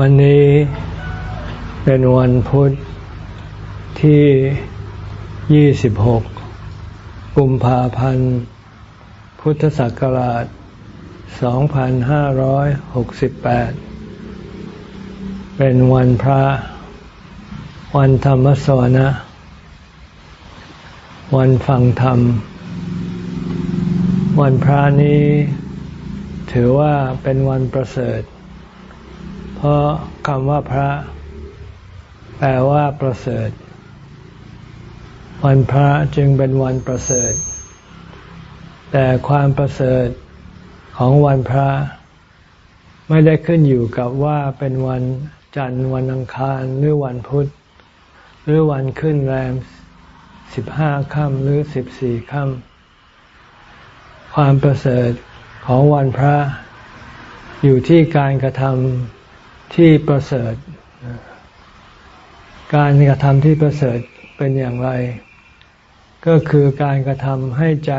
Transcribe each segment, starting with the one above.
วันนี้เป็นวันพุธที่ 26 กุมภาพันธ์ พุทธศักราช 2568 เป็นวันพระ วันธรรมสวนะ วันฟังธรรม วันพระนี้ถือว่าเป็นวันประเสริฐ เพราะคำว่าพระ แปลว่าประเสริฐ วันพระจึงเป็นวันประเสริฐ แต่ความประเสริฐของวันพระ ไม่ได้ขึ้นอยู่กับว่าเป็นวันจันทร์วันอังคารหรือวันพุธ หรือวันขึ้นแรมสิบห้าค่ำหรือสิบสี่ค่ำความประเสริฐของวันพระ อยู่ที่การกระทำ ที่ประเสริฐ การกระทำที่ประเสริฐเป็นอย่างไร ก็คือการกระทำให้ใจ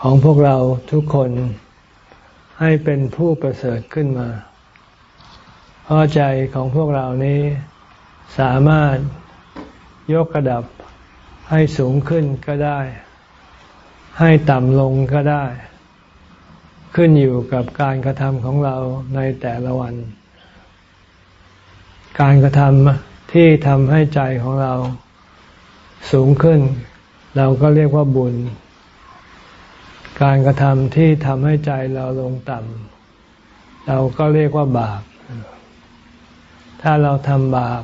ของพวกเราทุกคนให้เป็นผู้ประเสริฐขึ้นมา เพราะใจของพวกเรานี้สามารถยกระดับให้สูงขึ้นก็ได้ ให้ต่ำลงก็ได้ ขึ้นอยู่กับการกระทำของเราในแต่ละวัน การกระทำที่ทำให้ใจของเราสูงขึ้น เราก็เรียกว่าบุญ การกระทำที่ทำให้ใจเราลงต่ำเราก็เรียกว่าบาป ถ้าเราทำบาป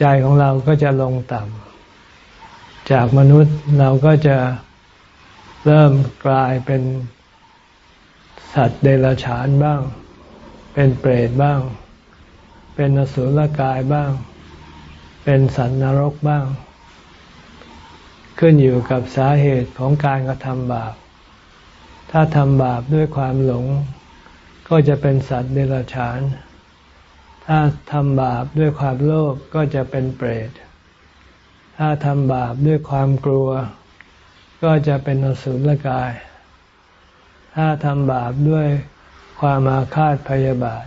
ใจของเราก็จะลงต่ำจากมนุษย์เราก็จะเริ่มกลายเป็นสัตว์เดรัจฉานบ้าง เป็นเปรตบ้าง เป็นอสุรกายบ้าง เป็นสัตว์นรกบ้าง ขึ้นอยู่กับสาเหตุของการกระทำบาป ถ้าทำบาปด้วยความหลง ก็จะเป็นสัตว์เดรัจฉาน ถ้าทำบาปด้วยความโลภก็จะเป็นเปรต ถ้าทำบาปด้วยความกลัว ก็จะเป็นอสุรกาย ถ้าทำบาปด้วยความอาฆาตพยาบาท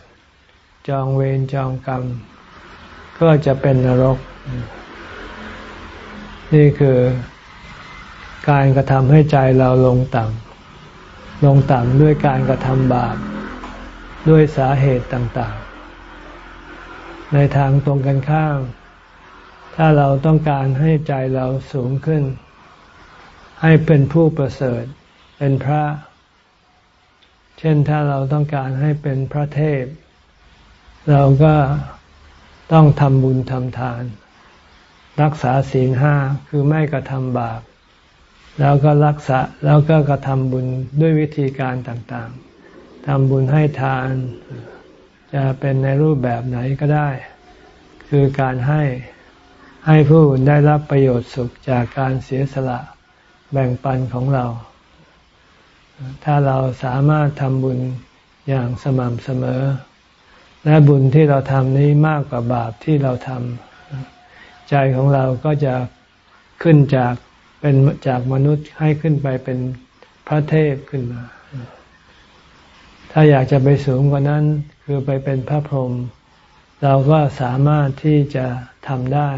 จองเวรจองกรรม ก็จะเป็นนรก นี่คือการกระทำให้ใจเราลงต่ำลงต่ำด้วยการกระทำบาป ด้วยสาเหตุต่างๆ ในทางตรงกันข้าม ถ้าเราต้องการให้ใจเราสูงขึ้น ให้เป็นผู้ประเสริฐ เป็นพระ เช่นถ้าเราต้องการให้เป็นพระเทพ เราก็ต้องทำบุญทำทาน รักษาศีลห้าคือไม่กระทำบาป แล้วก็รักษาแล้วก็กระทำบุญด้วยวิธีการต่างๆทำบุญให้ทาน จะเป็นในรูปแบบไหนก็ได้ คือการให้ให้ผู้อื่นได้รับประโยชน์สุขจากการเสียสละแบ่งปันของเรา ถ้าเราสามารถทำบุญอย่างสม่ำเสมอ และบุญที่เราทำนี้มากกว่าบาปที่เราทำใจของเราก็จะขึ้นจากเป็นจากมนุษย์ให้ขึ้นไปเป็นพระเทพขึ้นมา ถ้าอยากจะไปสูงกว่านั้นคือไปเป็นพระพรหมเราก็สามารถที่จะทำได้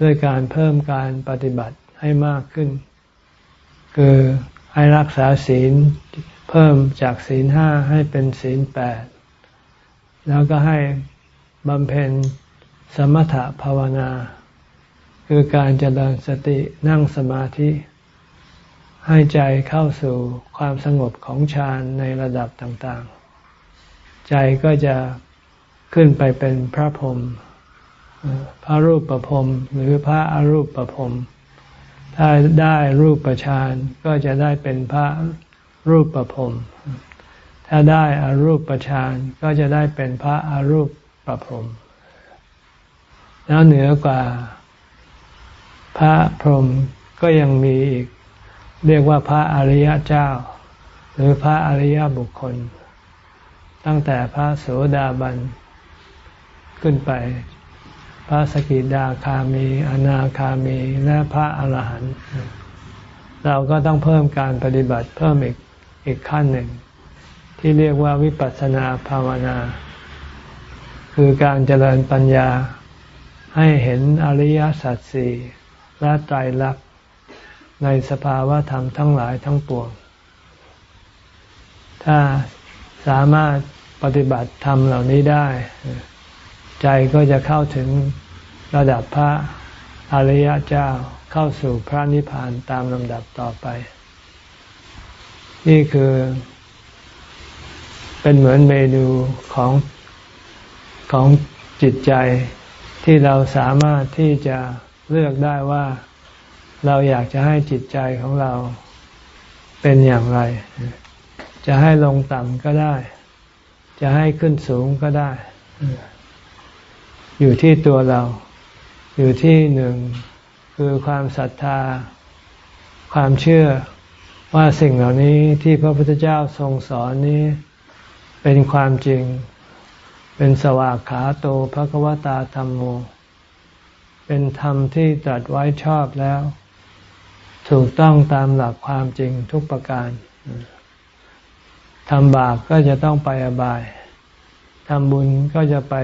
ด้วยการเพิ่มการปฏิบัติให้มากขึ้น คือให้รักษาศีลเพิ่มจากศีลห้าให้เป็นศีลแปด แล้วก็ให้บำเพ็ญสมถะภาวนา คือการเจริญสตินั่งสมาธิ ให้ใจเข้าสู่ความสงบของฌานในระดับต่างๆ ใจก็จะขึ้นไปเป็นพระพรหมพระรูปประพรมหรือพระอรูปประพรมถ้าได้รูปประชานก็จะได้เป็นพระรูปประพรม ถ้าได้อารูปประชานก็จะได้เป็นพระอารูปประพรมแล้วเหนือกว่าพระพรหมก็ยังมีอีก เรียกว่าพระอริยเจ้า หรือพระอริยบุคคล ตั้งแต่พระโสดาบันขึ้นไป พระสกิดาคามี อนาคามี และพระอรหันต์เราก็ต้องเพิ่มการปฏิบัติเพิ่มอีกอีกขั้นหนึ่ง ที่เรียกว่าวิปัสสนาภาวนา คือการเจริญปัญญาให้เห็นอริยสัจสี่และไตรลักษณ์ในสภาวะธรรมทั้งหลายทั้งปวง ถ้าสามารถปฏิบัติธรรมเหล่านี้ได้ ใจก็จะเข้าถึงระดับพระอริยเจ้าเข้าสู่พระนิพพานตามลำดับต่อไป นี่คือ เป็นเหมือนเมนูของของจิตใจที่เราสามารถที่จะเลือกได้ว่าเราอยากจะให้จิตใจของเราเป็นอย่างไร จะให้ลงต่ำก็ได้ จะให้ขึ้นสูงก็ได้ อยู่ที่ตัวเรา อยู่ที่หนึ่งคือความศรัทธา ความเชื่อว่าสิ่งเหล่านี้ที่พระพุทธเจ้าทรงสอนนี้ เป็นความจริง เป็นสวากขาโตภควตาธรรมโม เป็นธรรมที่ตรัสไว้ชอบแล้ว ถูกต้องตามหลักความจริงทุกประการทำบาปก็จะต้องไปอบายทำบุญก็จะไป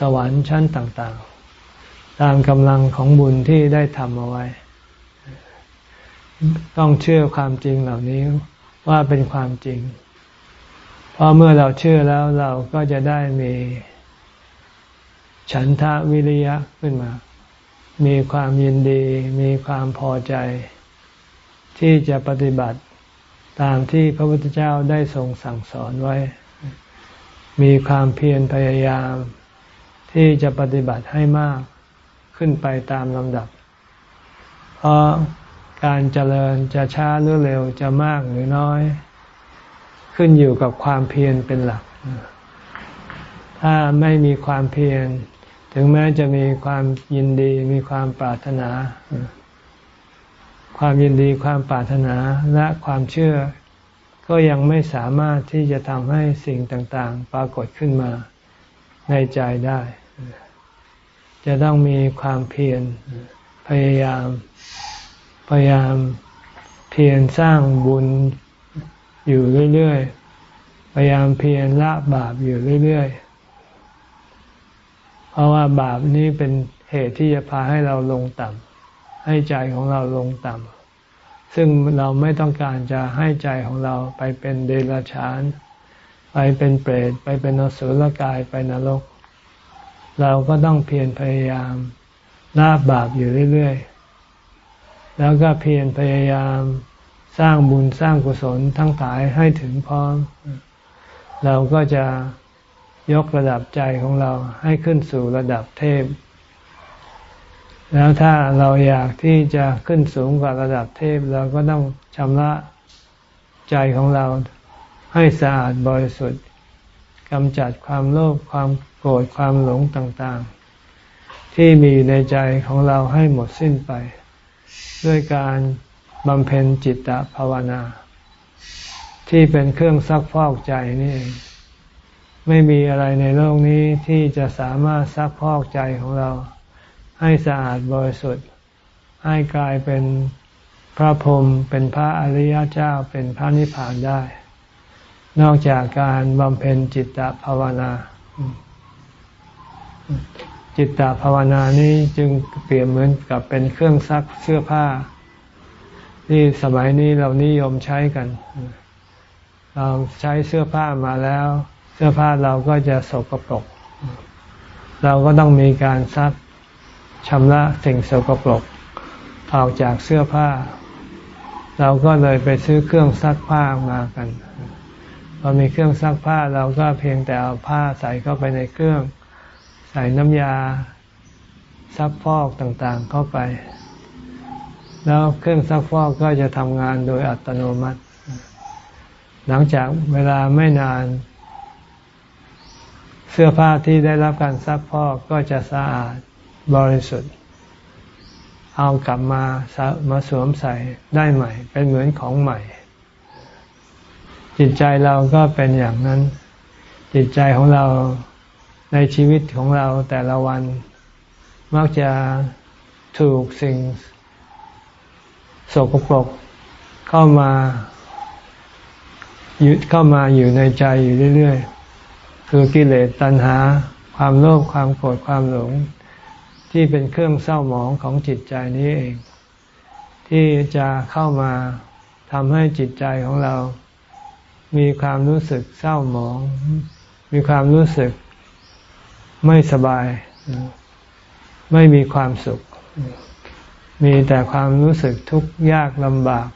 สวรรค์ชั้นต่าง ๆ ตามกำลังของบุญที่ได้ทำเอาไว้ ต้องเชื่อความจริงเหล่านี้ว่าเป็นความจริง ราะเมื่อเราเชื่อแล้วเราก็จะได้มีฉันทะวิริยะขึ้นมา มีความยินดี มีความพอใจ ที่จะปฏิบัติตามที่พระพุทธเจ้าได้ทรงสั่งสอนไว้ มีความเพียรพยายาม ที่จะปฏิบัติให้มากขึ้นไปตามลำดับ เพราะการเจริญจะช้าหรือเร็วจะมากหรือน้อย ขึ้นอยู่กับความเพียรเป็นหลัก ถ้าไม่มีความเพียร ถึงแม้จะมีความยินดีมีความปรารถนา ความยินดีความปรารถนาและความเชื่อ ก็ยังไม่สามารถที่จะทำให้สิ่งต่างๆ ปรากฏขึ้นมาในใจได้ จะต้องมีความเพียรพยายามพยายามเพียรสร้างบุญ อยู่เรื่อยๆ พยายามเพียรละบาปอยู่เรื่อยๆ เพราะว่าบาปนี้เป็นเหตุที่จะพาให้เราลงต่ำให้ใจของเราลงต่ำซึ่งเราไม่ต้องการจะให้ใจของเราไปเป็นเดรัจฉาน ไปเป็นเปรต ไปเป็นอสุรกาย ไปนรก เราก็ต้องเพียรพยายามละบาปอยู่เรื่อยๆ แล้วก็เพียรพยายาม สร้างบุญสร้างกุศลทั้งหลายให้ถึงพร้อม เราก็จะยกระดับใจของเราให้ขึ้นสู่ระดับเทพ แล้วถ้าเราอยากที่จะขึ้นสูงกว่าระดับเทพ เราก็ต้องชำระใจของเราให้สะอาดบริสุทธิ์กำจัดความโลภความโกรธความหลงต่างๆ ที่มีอยู่ในใจของเราให้หมดสิ้นไป ด้วยการ บำเพ็ญจิตตภาวนา ที่เป็นเครื่องซักฟอกใจนี่ ไม่มีอะไรในโลกนี้ที่จะสามารถซักฟอกใจของเรา ให้สะอาดบริสุทธิ์ ให้กลายเป็นพระพรหมเป็นพระอริยเจ้าเป็นพระนิพพานได้ นอกจากการบำเพ็ญจิตตภาวนา จิตตภาวนานี้จึงเปรียบเหมือนกับเป็นเครื่องซักเสื้อผ้า ที่สมัยนี้เรานิยมใช้กัน เราใช้เสื้อผ้ามาแล้ว เสื้อผ้าเราก็จะสกปรก เราก็ต้องมีการซักชำระสิ่งสกปรกออกจากเสื้อผ้า เราก็เลยไปซื้อเครื่องซักผ้ามากันพอมีเครื่องซักผ้าเราก็เพียงแต่เอาผ้าใส่เข้าไปในเครื่อง ใส่น้ำยาซักฟอกต่างๆเข้าไป แล้วเครื่องซักฟอกก็จะทำงานโดยอัตโนมัติ หลังจากเวลาไม่นาน เสื้อผ้าที่ได้รับการซักฟอกก็จะสะอาดบริสุทธิ์ เอากลับมามาสวมใส่ได้ใหม่ เป็นเหมือนของใหม่ จิตใจเราก็เป็นอย่างนั้น จิตใจของเราในชีวิตของเราแต่ละวัน มักจะถูกสิ่ง สกปรกเข้ามายึดเข้ามาอยู่ในใจอยู่เรื่อยๆ คือกิเลสตัณหาคความโลภความโกรธความหลง ที่เป็นเครื่องเศร้าหมองของจิตใจนี้เอง ที่จะเข้ามาทำให้จิตใจของเรา มีความรู้สึกเศร้าหมอง มีความรู้สึกไม่สบาย ไม่มีความสุข มีแต่ความรู้สึกทุกข์ยากลำบาก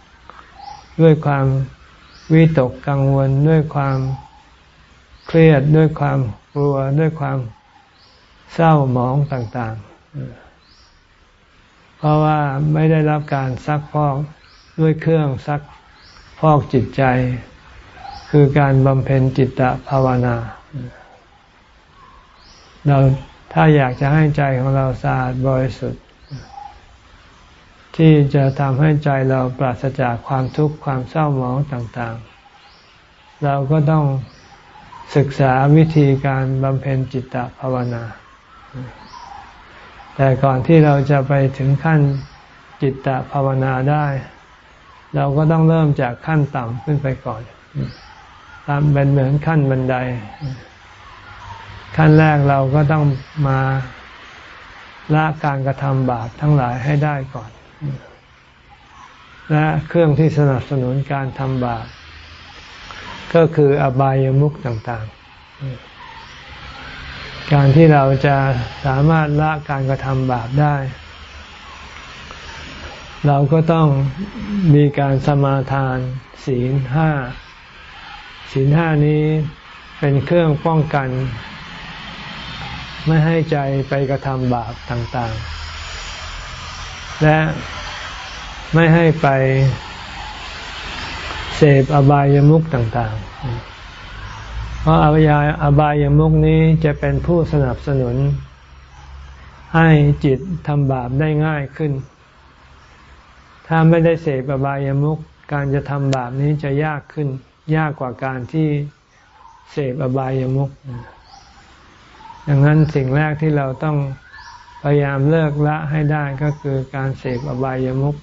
ด้วยความวิตกกังวลด้วยความเครียดด้วยความกลัวด้วยความเศร้าหมองต่างๆ เพราะว่าไม่ได้รับการซักพอกด้วยเครื่องซักพอกจิตใจ คือการบำเพ็ญจิตตภาวนา เราถ้าอยากจะให้ใจของเราสะอาดบริสุทธิ ที่จะทำให้ใจเราปราศจากความทุกข์ความเศร้าหมองต่างๆ เราก็ต้องศึกษาวิธีการบำเพ็ญจิตตภาวนา แต่ก่อนที่เราจะไปถึงขั้นจิตตภาวนาได้ เราก็ต้องเริ่มจากขั้นต่ำขึ้นไปก่อนตามเป็นเหมือนขั้นบันได ขั้นแรกเราก็ต้องมาละการกระทำบาปทั้งหลายให้ได้ก่อน และเครื่องที่สนับสนุนการทำบาปก็คืออบายมุขต่างๆ การที่เราจะสามารถละการกระทำบาปได้ เราก็ต้องมีการสมาทานศีลห้าศีลห้านี้เป็นเครื่องป้องกัน ไม่ให้ใจไปกระทำบาปต่างๆ และไม่ให้ไปเสพอบายามุขต่างๆ เพราะอบายาอบายามุขนี้จะเป็นผู้สนับสนุน ให้จิตทำบาปได้ง่ายขึ้น ถ้าไม่ได้เสพอบายามุขการจะทำบาปนี้จะยากขึ้น ยากกว่าการที่เสพอบายามุขดังนั้นสิ่งแรกที่เราต้อง พยายามเลิกละให้ได้ก็คือการเสพอบายามุข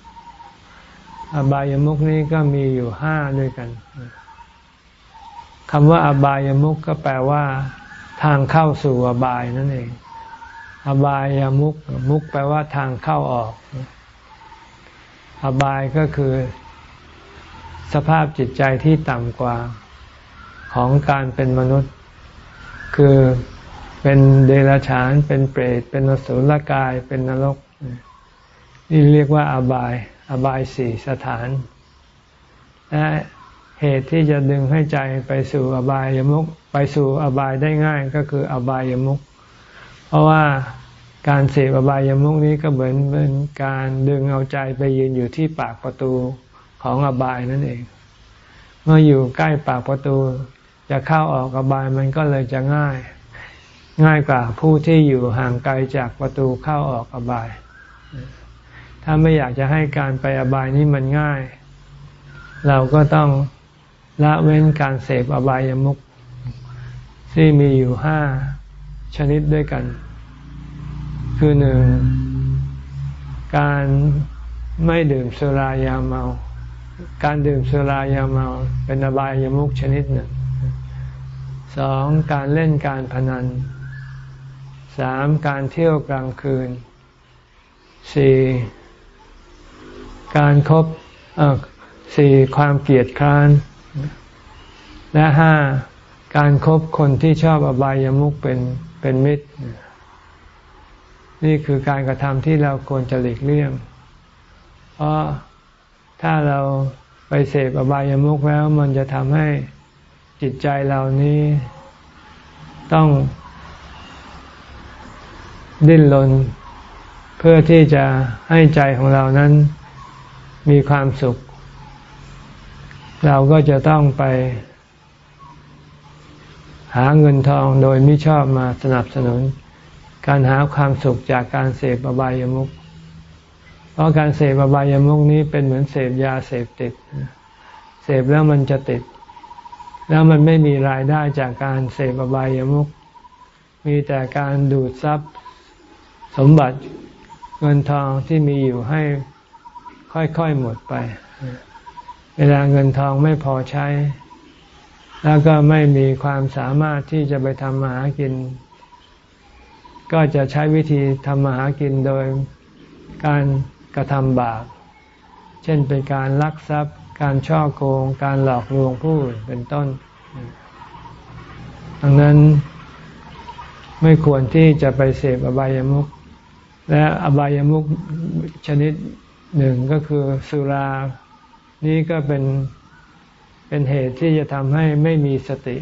อบายามุขนี้ก็มีอยู่ห้าด้วยกันคำว่าอบายามุขก็แปลว่า ทางเข้าสู่อบายนั่นเอง อบายามุขมุขแปลว่าทางเข้าออก อบายก็คือ สภาพจิตใจที่ต่ำกว่าของการเป็นมนุษย์ คือ เป็นเดรัจฉาน เป็นเปรต เป็นนสุลกาย เป็นนรก นี่เรียกว่าอบาย อบายสี่สถานและเหตุที่จะดึงให้ใจไปสู่อบายยมุกไปสู่อบายได้ง่ายก็คืออบายยมุกเพราะว่าการเสพอบายยมุกนี้ก็เหมือนเป็นการดึงเอาใจไปยืนอยู่ที่ปากประตูของอบายนั่นเอง เมื่ออยู่ใกล้ปากประตู จะเข้าออกอบายมันก็เลยจะง่าย ง่ายกว่าผู้ที่อยู่ห่างไกลจากประตูเข้าออกอบาย ถ้าไม่อยากจะให้การไปอบายนี้มันง่าย เราก็ต้องละเว้นการเสพอบายามุขที่มีอยู่ห้าชนิดด้วยกัน คือหนึ่งการไม่ดื่มสุรายาเมา การดื่มสุรายาเมาเป็นอบายามุขชนิดหนึ่งสองการเล่นการพนัน สามการเที่ยวกลางคืนสี่การครบสี่ความเกลียดคร้าน และห้าการครบคนที่ชอบอบายามุขเป็นเป็นมิตร นี่คือการกระทำที่เราควรจะหลีกเลี่ยง เพราะถ้าเราไปเสพอบายามุขแล้วมันจะทำให้จิตใจเรานี้ต้อง ดิ้นรนเพื่อที่จะให้ใจของเรานั้นมีความสุข เราก็จะต้องไป หาเงินทองโดยไม่ชอบมาสนับสนุน การหาความสุขจากการเสพอบายามุขเพราะการเสพอบายามุขนี้เป็นเหมือนเสพยาเสพติด เสพแล้วมันจะติด แล้วมันไม่มีรายได้จากการเสพอบายามุขมีแต่การดูดซับ สมบัติเงินทองที่มีอยู่ให้ค่อยๆหมดไป เวลาเงินทองไม่พอใช้ แล้วก็ไม่มีความสามารถที่จะไปทำมาหากิน ก็จะใช้วิธีทำมาหากินโดยการกระทำบาป เช่นเป็นการลักทรัพย์ การช่อโกง การหลอกลวงผู้อื่นเป็นต้น ดังนั้นไม่ควรที่จะไปเสพอบายามุข และอบายามุขชนิดหนึ่งก็คือสุรา นี้ก็เป็นเป็นเหตุที่จะทำให้ไม่มีสติ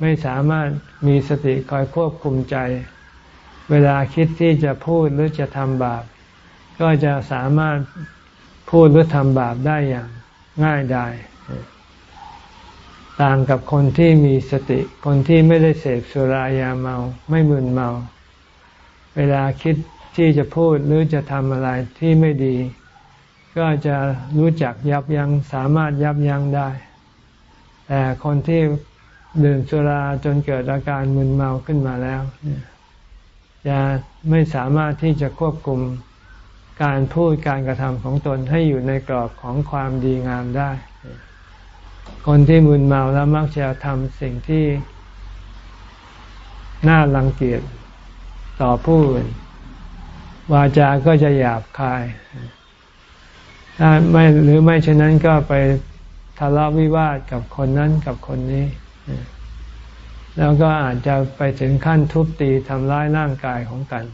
ไม่สามารถมีสติคอยควบคุมใจ เวลาคิดที่จะพูดหรือจะทำบาป ก็จะสามารถพูดหรือทำบาปได้อย่างง่ายดายต่างกับคนที่มีสติ คนที่ไม่ได้เสพสุรายาเมา ไม่มึนเมา เวลาคิด ที่จะพูดหรือจะทำอะไรที่ไม่ดี ก็จะรู้จักยับยัง้งสามารถยับยั้งได้ แต่คนที่ดื่มสุราจนเกิดอาการมึนเมาขึ้นมาแล้วจะไม่สามารถที่จะควบคุมการพูดการกระทำของตนให้อยู่ในกรอบของความดีงามได้ คนที่มึนเมาแล้วมักจะทำสิ่งที่น่ารังเกียจต่อผู้อื่น วาจาก็จะหยาบคายถ้าไม่หรือไม่เช่นนั้นก็ไปทะเลาะวิวาทกับคนนั้นกับคนนี้ แล้วก็อาจจะไปถึงขั้นทุบตีทำร้ายร่างกายของกัน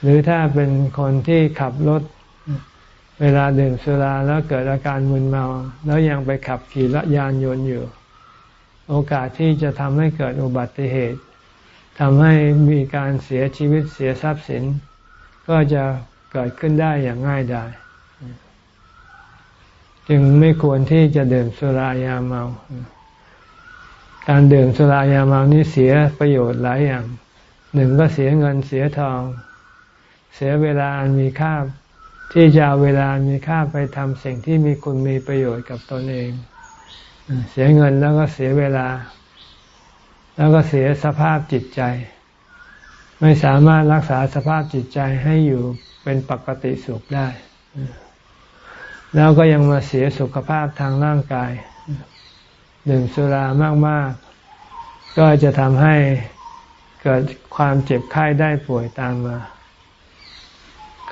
หรือถ้าเป็นคนที่ขับรถเวลาดื่มสุราแล้วเกิดอาการมึนเมา แล้วยังไปขับขี่รถยานยนต์อยู่ โอกาสที่จะทำให้เกิดอุบัติเหตุทำให้มีการเสียชีวิตเสียทรัพย์สิน ก็จะเกิดขึ้นได้อย่างง่ายดายจึงไม่ควรที่จะดื่มสุรายาเมา การดื่มสุรายาเมานี้เสียประโยชน์หลายอย่าง หนึ่งก็เสียเงินเสียทอง เสียเวลาอันมีค่าที่จะเอาเวลามีค่าไปทำสิ่งที่มีคุณมีประโยชน์กับตนเอง เสียเงินแล้วก็เสียเวลา แล้วก็เสียสภาพจิตใจ ไม่สามารถรักษาสภาพจิตใจให้อยู่เป็นปกติสุขได้ แล้วก็ยังมาเสียสุขภาพทางร่างกายดื่มสุรามาก ๆ ก็จะทำให้เกิดความเจ็บไข้ได้ป่วยตามมา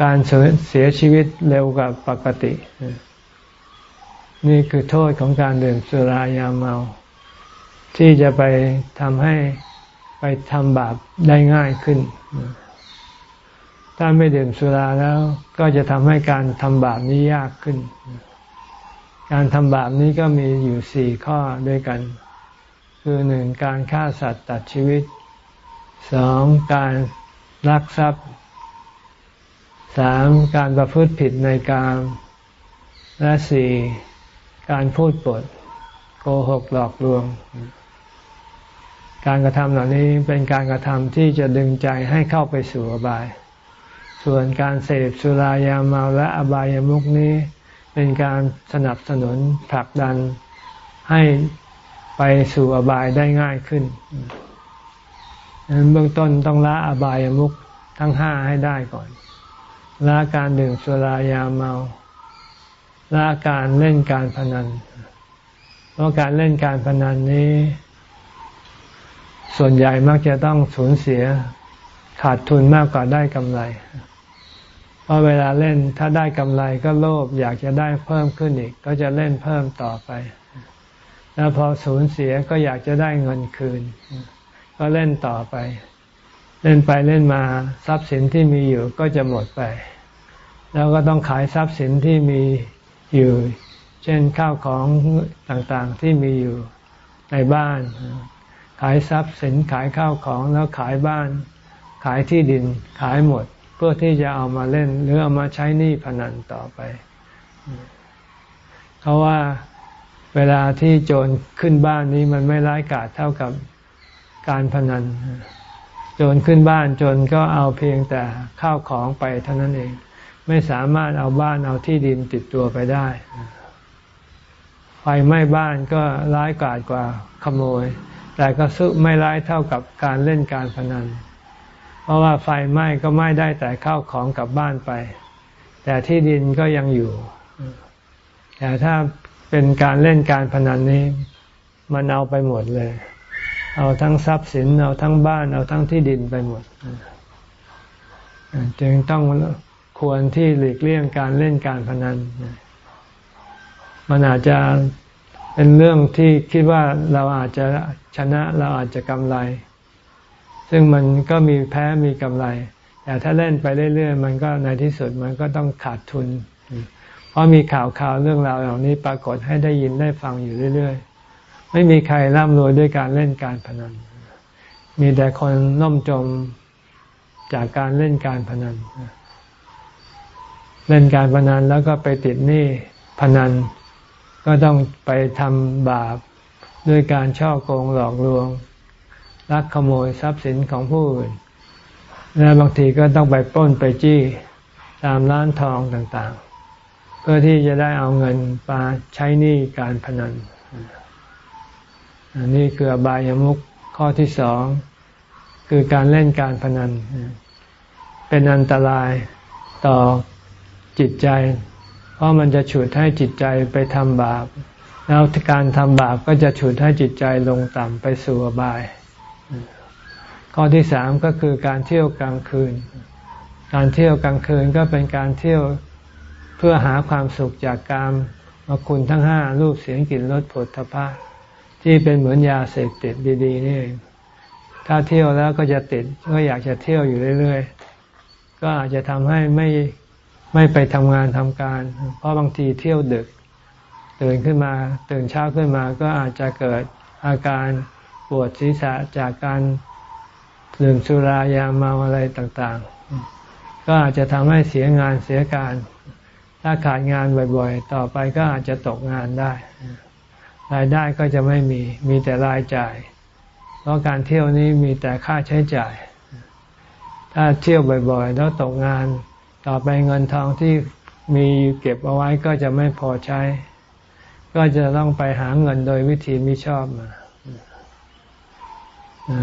การเสียชีวิตเร็วกว่าปกติ นี่คือโทษของการดื่มสุรายาเมา ที่จะไปทำให้ ไปทำบาปได้ง่ายขึ้น ถ้าไม่ดื่มสุราแล้วก็จะทำให้การทำบาปนี้ยากขึ้น การทำบาปนี้ก็มีอยู่สี่ข้อด้วยกัน คือหนึ่งการฆ่าสัตว์ตัดชีวิตสองการลักทรัพย์สามการประพฤติผิดในการและสี่การพูดปดโกหกหลอกลวง การกระทำเหล่านี้เป็นการกระทำที่จะดึงใจให้เข้าไปสู่อบาย ส่วนการเสพสุรายาเมาและอบายามุกนี้ เป็นการสนับสนุนผลักดันให้ไปสู่อบายได้ง่ายขึ้นดังนั้นเบื้องต้นต้องละอบายามุกทั้งห้าให้ได้ก่อนละการดื่มสุรายาเมาละการเล่นการพนัน เพราะการเล่นการพนันนี้ ส่วนใหญ่มักจะต้องสูญเสียขาดทุนมากกว่าได้กำไร เพราะเวลาเล่นถ้าได้กำไรก็โลภอยากจะได้เพิ่มขึ้นอีก ก็จะเล่นเพิ่มต่อไป แล้วพอสูญเสียก็อยากจะได้เงินคืน ก็เล่นต่อไป เล่นไปเล่นมาทรัพย์สินที่มีอยู่ก็จะหมดไป แล้วก็ต้องขายทรัพย์สินที่มีอยู่ เช่นข้าวของต่างๆที่มีอยู่ในบ้าน ขายทรัพย์สินขายข้าวของแล้วขายบ้าน ขายที่ดินขายหมด เพื่อที่จะเอามาเล่น หรือเอามาใช้หนี้พนันต่อไปเพราะว่าเวลาที่โจรขึ้นบ้านนี้มันไม่ร้ายกาจเท่ากับการพนัน โจรขึ้นบ้านโจนก็เอาเพียงแต่ข้าวของไปเท่านั้นเอง ไม่สามารถเอาบ้านเอาที่ดินติดตัวไปได้ไฟไหม้บ้านก็ร้ายกาจกว่าขโมย แต่ก็ซุไม่ร้ายเท่ากับการเล่นการพนัน เพราะว่าไฟไหม้ก็ไหม้ได้แต่ข้าวของกลับบ้านไป แต่ที่ดินก็ยังอยู่ แต่ถ้าเป็นการเล่นการพนันนี้ มันเอาไปหมดเลย เอาทั้งทรัพย์สิน เอาทั้งบ้าน เอาทั้งที่ดินไปหมด จึงต้องควรที่หลีกเลี่ยงการเล่นการพนันมันอาจจะ เป็นเรื่องที่คิดว่าเราอาจจะชนะเราอาจจะกำไร ซึ่งมันก็มีแพ้มีกำไร แต่ถ้าเล่นไปเรื่อยๆมันก็ในที่สุดมันก็ต้องขาดทุน เพราะมีข่าวข่าวเรื่องราวเหล่านี้ปรากฏให้ได้ยินได้ฟังอยู่เรื่อยๆ ไม่มีใครร่ำรวยด้วยการเล่นการพนัน มีแต่คนน่มจมจากการเล่นการพนัน เล่นการพนันแล้วก็ไปติดหนี้พนัน ก็ต้องไปทำบาปด้วยการช่อโกงหลอกลวงลักขโมยทรัพย์สินของผู้อื่น และบางทีก็ต้องไปปล้นไปจี้ตามร้านทองต่างๆ เพื่อที่จะได้เอาเงินมาใช้หนี้การพนันอันนี้คืออบายามุขข้อที่สองคือการเล่นการพนัน เป็นอันตรายต่อจิตใจ เพราะมันจะฉุดให้จิตใจไปทำบาป แล้วการทำบาปก็จะฉุดให้จิตใจลงต่ำไปสู่อบาย ข้อที่สามก็คือการเที่ยวกลางคืน การเที่ยวกลางคืนก็เป็นการเที่ยวเพื่อหาความสุขจากการมาคุณทั้งห้ารูปเสียงกลิ่นรสผลทพะที่เป็นเหมือนยาเสพติดดีๆนี่ถ้าเที่ยวแล้วก็จะติดก็อยากจะเที่ยวอยู่เรื่อยๆ ก็อาจจะทำให้ไม่ ไม่ไปทำงานทำการ เพราะบางทีเที่ยวดึก ตื่นขึ้นมา ตื่นเช้าขึ้นมาก็อาจจะเกิดอาการปวดศีรษะจากการดื่มสุรายาเมาอะไรต่างๆ ก็อาจจะทำให้เสียงานเสียการ ถ้าขาดงานบ่อยๆ ต่อไปก็อาจจะตกงานได้ รายได้ก็จะไม่มี มีแต่รายจ่าย เพราะการเที่ยวนี้มีแต่ค่าใช้จ่าย ถ้าเที่ยวบ่อยๆ แล้วตกงาน ต่อไปเงินทองที่มีเก็บเอาไว้ก็จะไม่พอใช้ ก็จะต้องไปหาเงินโดยวิธีมิชอบมา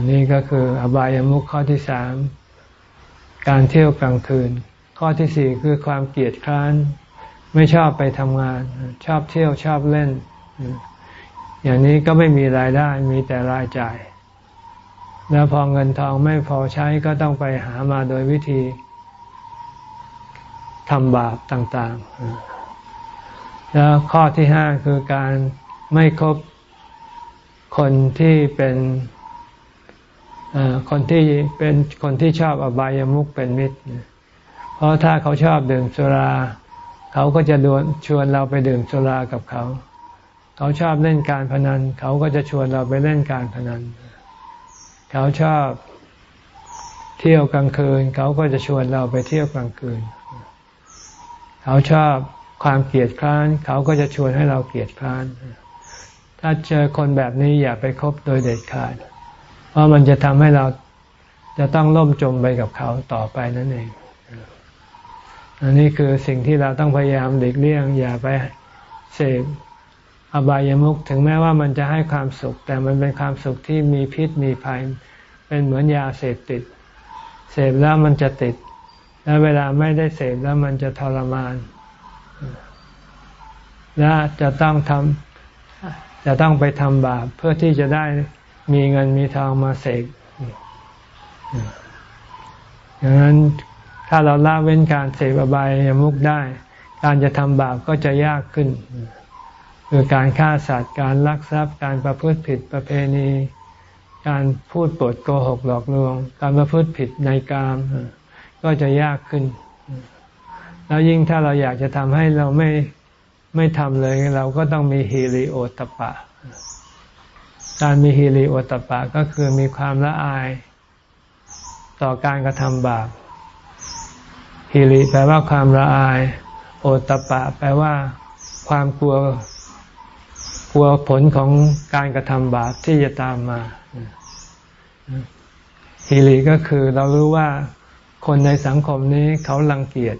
นี่ก็คืออบายามุขข้อที่สามการเที่ยวกลางคืน ข้อที่สี่คือความเกียดคร้าน ไม่ชอบไปทำงาน ชอบเที่ยวชอบเล่น อย่างนี้ก็ไม่มีรายได้มีแต่รายจ่าย แล้วพอเงินทองไม่พอใช้ก็ต้องไปหามาโดยวิธี ทำบาปต่างๆ แล้วข้อที่ห้าคือการไม่คบคนที่เป็นคนที่เป็นคนที่ชอบอบายามุขเป็นมิตร เพราะถ้าเขาชอบดื่มสุรา เขาก็จะชวนเราไปดื่มสุรากับเขา เขาชอบเล่นการพนัน เขาก็จะชวนเราไปเล่นการพนัน เขาชอบเที่ยวกลางคืน เขาก็จะชวนเราไปเที่ยวกลางคืนเขาชอบความเกลียดคร้าน เขาก็จะชวนให้เราเกลียดคร้าน ถ้าเจอคนแบบนี้อย่าไปคบโดยเด็ดขาด เพราะมันจะทำให้เราจะต้องล่มจมไปกับเขาต่อไปนั่นเอง อันนี้คือสิ่งที่เราต้องพยายามเด็กเลี่ยง อย่าไปเสพอบายามุขถึงแม้ว่ามันจะให้ความสุข แต่มันเป็นความสุขที่มีพิษมีภัย เป็นเหมือนยาเสพติด เสพแล้วมันจะติด และเวลาไม่ได้เสพแล้วมันจะทรมาน และจะต้องทำจะต้องไปทำบาปเพื่อที่จะได้มีเงินมีทองมาเสกอย่างนั้นถ้าเราละเว้นการเสพอบายามุกได้ การจะทำบาปก็จะยากขึ้น คือการฆ่าสัตว์การลักทรัพย์ การประพฤติผิดประเพณี การพูดปดโกหกหลอกลวง การประพฤติผิดในกาม ก็จะยากขึ้น แล้วยิ่งถ้าเราอยากจะทำให้เราไม่ไม่ทำเลย เราก็ต้องมีฮิริโอตปะ การมีฮิริโอตปะก็คือมีความละอายต่อการกระทำบาปฮิริแปลว่าความละอาย โอตปะ แปลว่า ความกลัวกลัวผลของการกระทำบาปที่จะตามมาฮิริก็คือเรารู้ว่า คนในสังคมนี้เขาลังเกียจ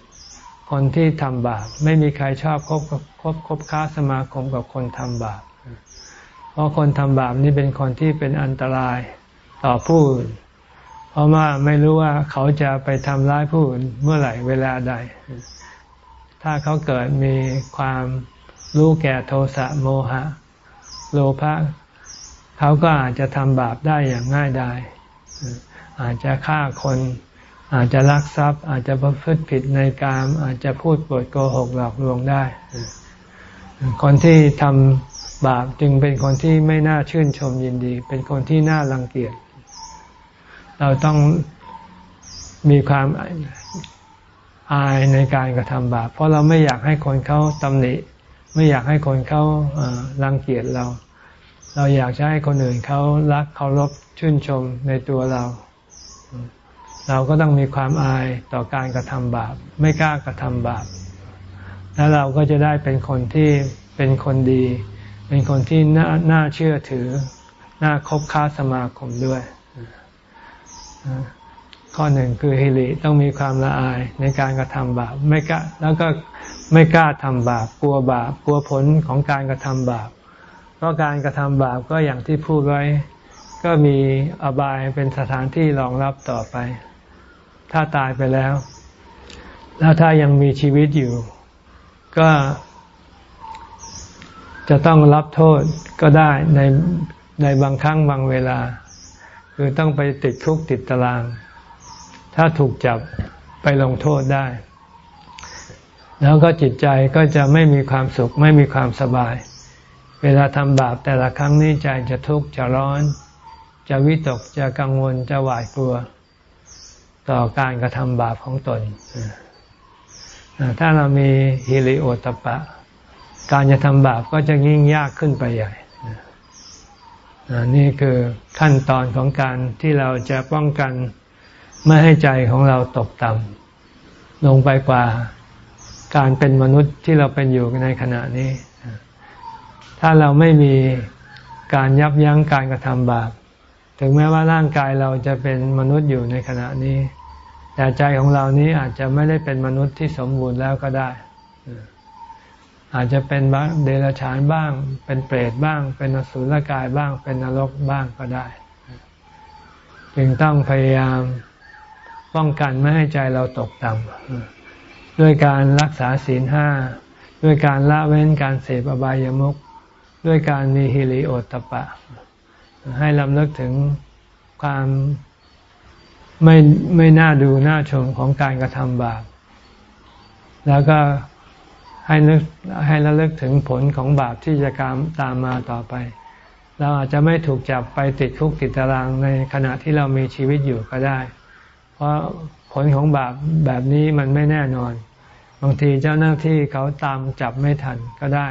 คนที่ทำบาปไม่มีใครชอบคบคบคบค้าสมาคมกับคนทำบาปเพราะคนทำบาปนี่เป็นคนที่เป็นอันตรายต่อผู้อื่นเพราะว่าไม่รู้ว่าเขาจะไปทำร้ายผู้อื่นเมื่อไหร่เวลาใด ถ้าเขาเกิดมีความรู้แก่โทสะโมหะ โลภะเขาก็อาจจะทำบาปได้อย่างง่ายดายอาจจะฆ่าคน อาจจะลักทรัพย์ อาจจะประพฤติผิดในกาม อาจจะพูดปดโกหกหลอกลวงได้ คนที่ทำบาปจึงเป็นคนที่ไม่น่าชื่นชมยินดี เป็นคนที่น่ารังเกียจ เราต้องมีความอายในการกระทำบาป เพราะเราไม่อยากให้คนเขาตำหนิ ไม่อยากให้คนเขารังเกียจเรา เราอยากจะให้คนอื่นเขารักเคารพชื่นชมในตัวเรา เราก็ต้องมีความอายต่อการกระทำบาป ไม่กล้ากระทำบาป แล้วเราก็จะได้เป็นคนที่เป็นคนดี เป็นคนที่น่านาเชื่อถือ น่าคบค้าสมาคมด้วย ข้อหนึ่งคือฮิริต้องมีความละอายในการกระทำบาป ไม่กล้าแล้วก็ไม่กล้าทำบาป กลัวบาป กลัวผลของการกระทำบาป เพราะการกระทำบาปก็อย่างที่พูดไว้ก็มีอบายเป็นสถานที่รองรับต่อไป ถ้าตายไปแล้ว แล้วถ้ายังมีชีวิตอยู่ ก็จะต้องรับโทษก็ได้ในในบางครั้งบางเวลา คือต้องไปติดคุกติดตาราง ถ้าถูกจับไปลงโทษได้ แล้วก็จิตใจก็จะไม่มีความสุขไม่มีความสบาย เวลาทำบาปแต่ละครั้งนี้ใจจะทุกข์จะร้อน จะวิตกจะกังวลจะหวาดกลัว ต่อการกระทำบาปของตน ถ้าเรามีฮิริโอตปะ การจะทำบาปก็จะยิ่งยากขึ้นไปใหญ่ นี่คือขั้นตอนของการที่เราจะป้องกันไม่ให้ใจของเราตกต่ำลงไปกว่าการเป็นมนุษย์ที่เราเป็นอยู่ในขณะนี้ ถ้าเราไม่มีการยับยั้งการกระทำบาป ถึงแม้ว่าร่างกายเราจะเป็นมนุษย์อยู่ในขณะนี้ แต่ใจของเรานี้อาจจะไม่ได้เป็นมนุษย์ที่สมบูรณ์แล้วก็ได้ อาจจะเป็นเดรัจฉานบ้าง เป็นเปรตบ้าง เป็นอสุรกายบ้าง เป็นนรกบ้างก็ได้ จึงต้องพยายามป้องกันไม่ให้ใจเราตกต่ำด้วยการรักษาศีลห้าด้วยการละเว้นการเสพอบายามุขด้วยการมีฮิริโอตปะ ให้ลำเลิกถึงความไม่ไม่น่าดูน่าชมของการกระทำบาป แล้วก็ให้นึกให้ระลึกถึงผลของบาปที่จะกามตามมาต่อไป เราอาจจะไม่ถูกจับไปติดคุกติดตารางในขณะที่เรามีชีวิตอยู่ก็ได้ เพราะผลของบาปแบบนี้มันไม่แน่นอน บางทีเจ้าหน้าที่เขาตามจับไม่ทันก็ได้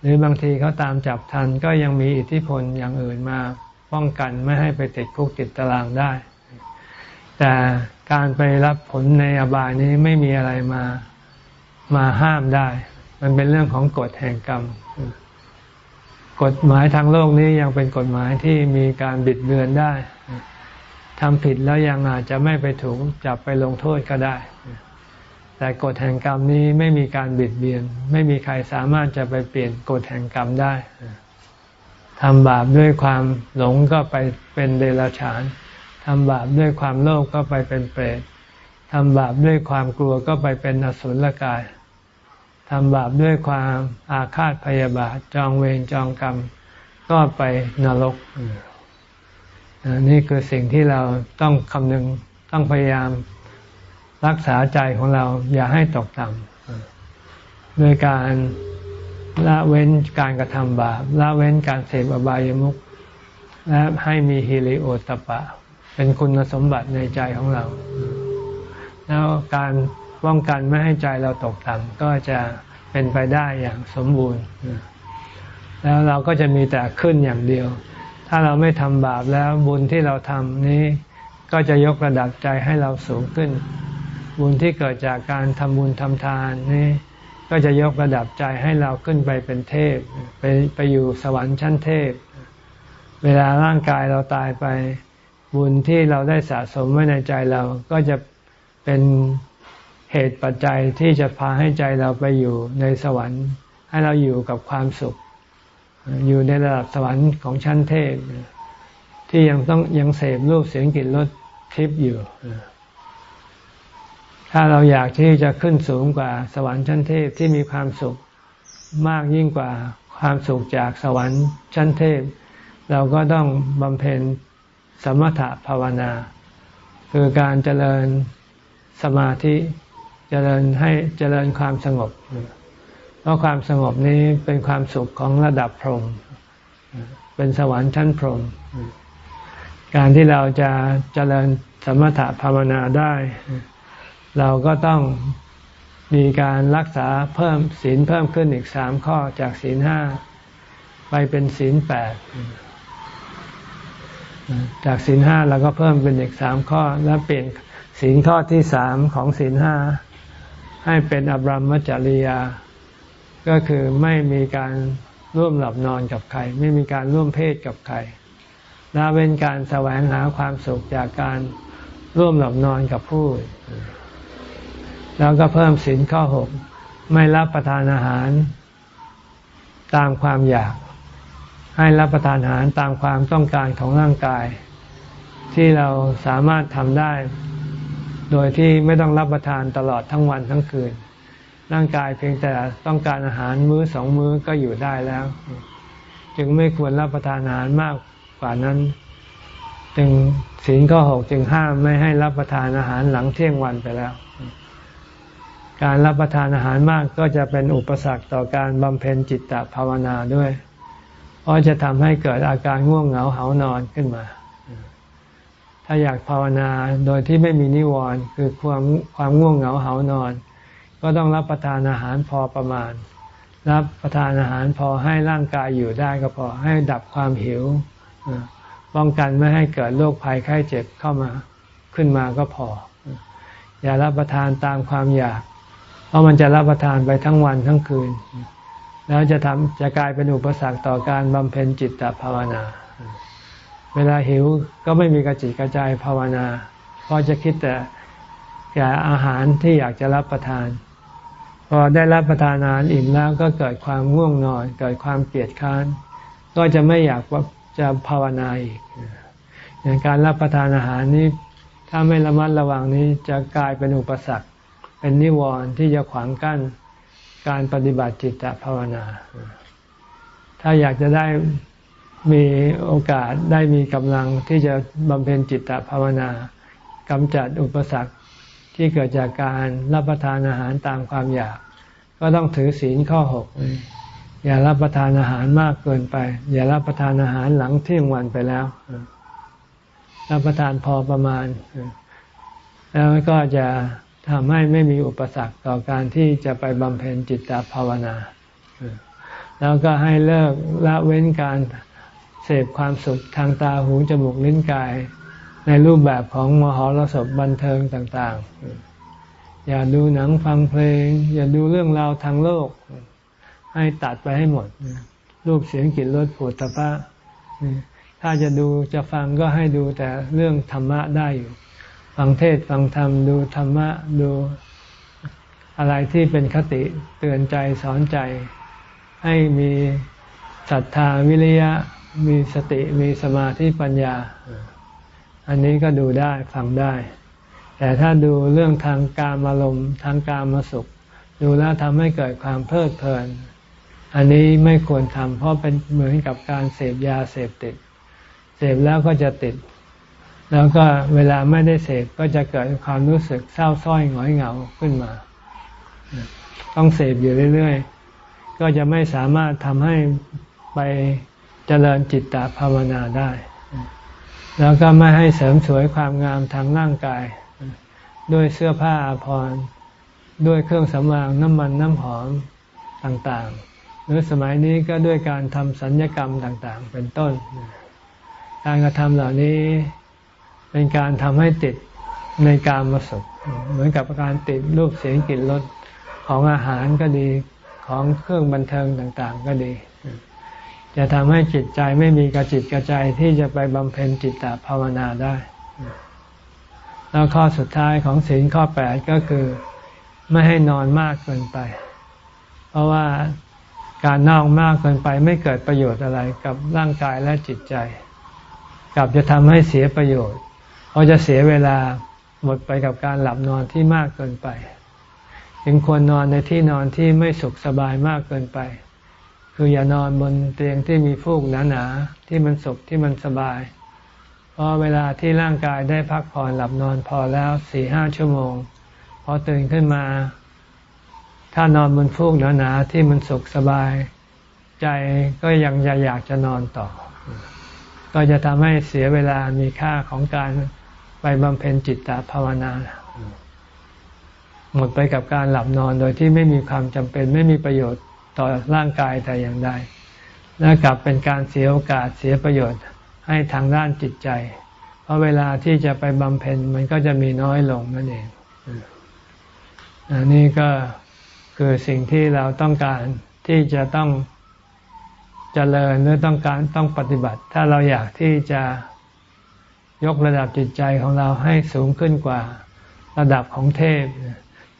หรือบางทีเขาตามจับทันก็ยังมีอิทธิพลอย่างอื่นมาป้องกันไม่ให้ไปติดคุกติดตารางได้ แต่การไปรับผลในอบายนี้ไม่มีอะไรมามาห้ามได้ มันเป็นเรื่องของกฎแห่งกรรม กฎหมายทางโลกนี้ยังเป็นกฎหมายที่มีการบิดเบือนได้ทำผิดแล้วยังอาจจะไม่ไปถูกจับไปลงโทษก็ได้ แต่กฎแห่งกรรมนี้ไม่มีการบิดเบียน ไม่มีใครสามารถจะไปเปลี่ยนกฎแห่งกรรมได้ทำบาปด้วยความหลงก็ไปเป็นเดรัจฉานทำบาปด้วยความโลภก็ไปเป็นเปรตทำบาปด้วยความกลัวก็ไปเป็นอสุรกายทำบาปด้วยความอาฆาตพยาบาทจองเวรจองกรรม ก็ไปนรก นี่คือสิ่งที่เราต้องคำนึงต้องพยายาม รักษาใจของเราอย่าให้ตกต่ำโดยการละเว้นการกระทำบาปละเว้นการเสพอบายามุขและให้มีฮิริโอตปะ เป็นคุณสมบัติในใจของเรา แล้วการป้องกันไม่ให้ใจเราตกต่ำก็จะเป็นไปได้อย่างสมบูรณ์ แล้วเราก็จะมีแต่ขึ้นอย่างเดียว ถ้าเราไม่ทำบาปแล้วบุญที่เราทำนี้ ก็จะยกระดับใจให้เราสูงขึ้น บุญที่เกิดจากการทำบุญทำทานนี้ก็จะยกระดับใจให้เราขึ้นไปเป็นเทพ ไปไปอยู่สวรรค์ชั้นเทพ เวลาร่างกายเราตายไป บุญที่เราได้สะสมไว้ในใจเราก็จะเป็นเหตุปัจจัยที่จะพาให้ใจเราไปอยู่ในสวรรค์ ให้เราอยู่กับความสุข อยู่ในระดับสวรรค์ของชั้นเทพ ที่ยังต้องยังเสพรูปเสียงกลิ่นรสทิพย์อยู่ ถ้าเราอยากที่จะขึ้นสูงกว่าสวรรค์ชั้นเทพที่มีความสุขมากยิ่งกว่าความสุขจากสวรรค์ชั้นเทพ เราก็ต้องบำเพ็ญสมถภาวนา คือการเจริญสมาธิเจริญให้เจริญความสงบ เพราะความสงบนี้เป็นความสุขของระดับพรหมเป็นสวรรค์ชั้นพรหมการที่เราจะเจริญสมถภาวนาได้ เราก็ต้องมีการรักษาเพิ่มศีลเพิ่มขึ้นอีกสามข้อจากศีลห้าไปเป็นศีลแปดจากศีลห้าเราก็เพิ่มเป็นอีกสามข้อ แล้วเปลี่ยนศีลข้อที่สามของศีลห้าให้เป็นอบรมจริยา ก็คือไม่มีการร่วมหลับนอนกับใคร ไม่มีการร่วมเพศกับใครละเว้นการแสวงหาความสุขจากการร่วมหลับนอนกับผู้อื่น แล้วก็เพิ่มศีลข้อหกไม่รับประทานอาหาร ตามความอยาก ให้รับประทานอาหารตามความต้องการของร่างกาย ที่เราสามารถทำได้ โดยที่ไม่ต้องรับประทานตลอดทั้งวันทั้งคืน ร่างกายเพียงแต่ต้องการอาหารมื้อสองมื้อก็อยู่ได้แล้ว จึงไม่ควรรับประทานอาหารมากกว่านั้น จึงศีลข้อหกจึงห้ามไม่ให้รับประทานอาหารหลังเที่ยงวันไปแล้ว การรับประทานอาหารมากก็จะเป็นอุปสรรคต่อการบำเพ็ญจิตตภาวนาด้วย เพราะจะทำให้เกิดอาการง่วงเหงาเหานอนขึ้นมา ถ้าอยากภาวนาโดยที่ไม่มีนิวรณ์คือความความง่วงเหงาเหานอน ก็ต้องรับประทานอาหารพอประมาณ รับประทานอาหารพอให้ร่างกายอยู่ได้ก็พอให้ดับความหิวป้องกันไม่ให้เกิดโรคภัยไข้เจ็บเข้ามาขึ้นมาก็พอ อย่ารับประทานตามความอยาก เพราะมันจะรับประทานไปทั้งวันทั้งคืน แล้วจะทำจะกลายเป็นอุปสรรคต่อการบำเพ็ญจิตตภาวนา เวลาหิวก็ไม่มีกระจิตกระจายภาวนา เพราะจะคิดแต่แก่อาหารที่อยากจะรับประทาน พอได้รับประทานอาหารอิ่มแล้วก็เกิดความง่วงนอน เกิดความเกลียดค้าน ก็จะไม่อยากว่าจะภาวนาอีกอย่างการรับประทานอาหารนี้ถ้าไม่ระมัดระวังนี้จะกลายเป็นอุปสรรค เป็นนิวรณ์ที่จะขวางกั้นการปฏิบัติจิตตภาวนา ถ้าอยากจะได้มีโอกาสได้มีกำลังที่จะบำเพ็ญจิตตภาวนากำจัดอุปสรรคที่เกิดจากการรับประทานอาหารตามความอยาก ก็ต้องถือศีลข้อหกอย่ารับประทานอาหารมากเกินไป อย่ารับประทานอาหารหลังเที่ยงวันไปแล้ว รับประทานพอประมาณ แล้วก็จะ ทำให้ไม่มีอุปสรรคต่อการที่จะไปบำเพ็ญจิตตภาวนา แล้วก็ให้เลิกละเว้นการเสพความสุขทางตาหูจมูกลิ้นกาย ในรูปแบบของมหรสพบันเทิงต่าง ๆ อย่าดูหนังฟังเพลง อย่าดูเรื่องราวทางโลก ให้ตัดไปให้หมด รูปเสียงกลิ่นรสผลตภะถ้าจะดูจะฟังก็ให้ดูแต่เรื่องธรรมะได้อยู่ ฟังเทศฟังธรรมดูธรรมะดูอะไรที่เป็นคติเตือนใจสอนใจ ให้มีศรัทธาวิริยะ มีสติมีสมาธิปัญญา อันนี้ก็ดูได้ฟังได้ แต่ถ้าดูเรื่องทางการอารมณ์ทางการมาสุข ดูแล้วทำให้เกิดความเพลิดเพลิน อันนี้ไม่ควรทำเพราะเป็นเหมือนกับการเสพยาเสพติด เสพแล้วก็จะติด แล้วก็เวลาไม่ได้เสพก็จะเกิดความรู้สึกเศร้าส้อยหงอยเหงาขึ้นมา ต้องเสพอยู่เรื่อยๆ ก็จะไม่สามารถทำให้ไปเจริญจิตตภาวนาได้ แล้วก็ไม่ให้เสริมสวยความงามทางร่างกาย ด้วยเสื้อผ้าอาภรณ์ด้วยเครื่องสำอางน้ำมันน้ำหอมต่างๆ หรือสมัยนี้ก็ด้วยการทำสัญญกรรมต่างๆ เป็นต้น การกระทำเหล่านี้ เป็นการทำให้ติดในการมาสุขเหมือนกับการติดรูปเสียงกลิ่นรสของอาหารก็ดีของเครื่องบันเทิงต่างๆ ก็ดี จะทำให้จิตใจไม่มีกระจิตกระใจที่จะไปบำเพ็ญจิตตภาวนาได้ แล้วข้อสุดท้ายของศีลข้อแปดก็คือไม่ให้นอนมากเกินไป เพราะว่าการนอกมากเกินไปไม่เกิดประโยชน์อะไรกับร่างกายและจิตใจ กลับจะทำให้เสียประโยชน์ เพราจะเสียเวลาหมดไปกับการหลับนอนที่มากเกินไปจึงควรนอนในที่นอนที่ไม่สุขสบายมากเกินไปคคืออย่านอนบนเตียงที่มีฟูกหนาๆที่มันสุขที่มันสบาย เพราะเวลาที่ร่างกายได้พักผ่อนหลับนอนพอแล้วสี่ห้าชั่วโมง พอตื่นขึ้นมา ถ้านอนบนฟูกหนาๆที่มันสุขสบาย ใจก็ยังอยากจะนอนต่อ ก็จะทำให้เสียเวลามีค่าของการ ไปบำเพ็ญจิตตภาวนา หมดไปกับการหลับนอนโดยที่ไม่มีความจำเป็นไม่มีประโยชน์ต่อร่างกายแต่อย่างใดและกลับเป็นการเสียโอกาสเสียประโยชน์ให้ทางด้านจิตใจ เพราะเวลาที่จะไปบำเพ็ญมันก็จะมีน้อยลงนั่นเองอันนี้ก็คือสิ่งที่เราต้องการที่จะต้องจเจริญหรือต้องการต้องปฏิบัติ ถ้าเราอยากที่จะ ยกระดับจิตใจของเราให้สูงขึ้นกว่าระดับของเทพ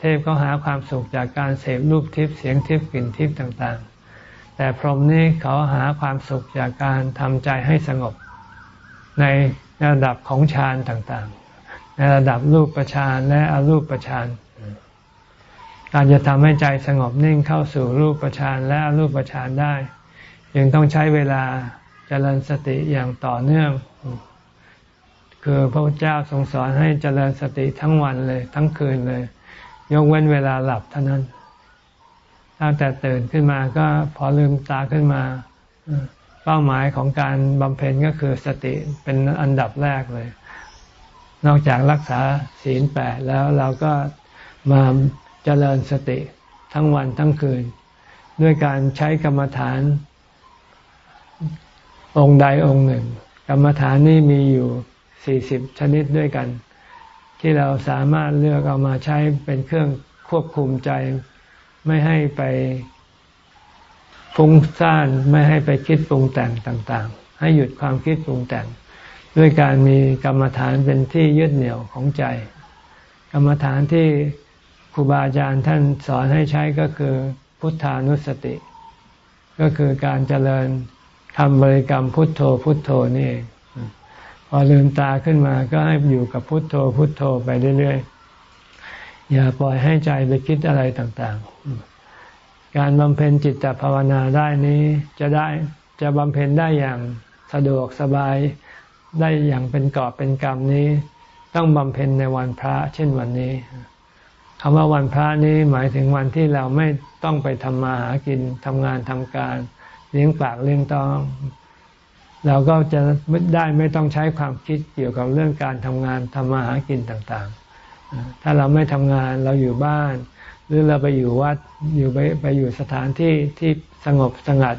เทพเขาหาความสุขจากการเสพรูปทิพย์เสียงทิพย์กลิ่นทิพย์ต่างๆ แต่พรหมนี่เขาหาความสุขจากการทำใจให้สงบ ในระดับของฌานต่างๆ ในระดับรูปประชานและอรูปประชานการจะทำให้ใจสงบนิ่งเข้าสู่รูปประชานและอรูปประชานได้ยังต้องใช้เวลาเจริญสติอย่างต่อเนื่อง คือพระพุทธเจ้าทรงสอนให้เจริญสติทั้งวันเลย ทั้งคืนเลย ยกเว้นเวลาหลับเท่านั้นตั้งแต่ตื่นขึ้นมาก็พอลืมตาขึ้นมาเป้าหมายของการบำเพ็ญก็คือสติเป็นอันดับแรกเลย นอกจากรักษาศีลแปดแล้วเราก็มาเจริญสติทั้งวันทั้งคืน ด้วยการใช้กรรมฐาน องค์ใดองค์หนึ่ง กรรมฐานนี่มีอยู่ สี่สิบชนิดด้วยกัน ที่เราสามารถเลือกเอามาใช้เป็นเครื่องควบคุมใจไม่ให้ไปฟุ้งซ่านไม่ให้ไปคิดปรุงแต่งต่าง ๆ ให้หยุดความคิดปรุงแต่ง ด้วยการมีกรรมฐานเป็นที่ยึดเหนี่ยวของใจ กรรมฐานที่ครูบาอาจารย์ท่านสอนให้ใช้ก็คือพุทธานุสติ ก็คือการเจริญคำบริกรรมพุทโธพุทโธนี่เอง พอลืมตาขึ้นมาก็ให้อยู่กับพุทโธพุทโธไปเรื่อยๆ อย่าปล่อยให้ใจไปคิดอะไรต่างๆ การบำเพ็ญจิตภาวนาได้นี้จะได้จะบำเพ็ญได้อย่างสะดวกสบายได้อย่างเป็นกอบเป็นกรรมนี้ ต้องบำเพ็ญในวันพระ เช่นวันนี้คำว่าวันพระนี้หมายถึงวันที่เราไม่ต้องไปทำมาหากินทำงานทำการ เลี้ยงปากเลี้ยงท้อง เราก็จะได้ไม่ต้องใช้ความคิดเกี่ยวกับเรื่องการทำงานทำมาหากินต่างๆ ถ้าเราไม่ทำงานเราอยู่บ้าน หรือเราไปอยู่วัดอยู่ไปไปอยู่สถานที่ที่สงบสงัด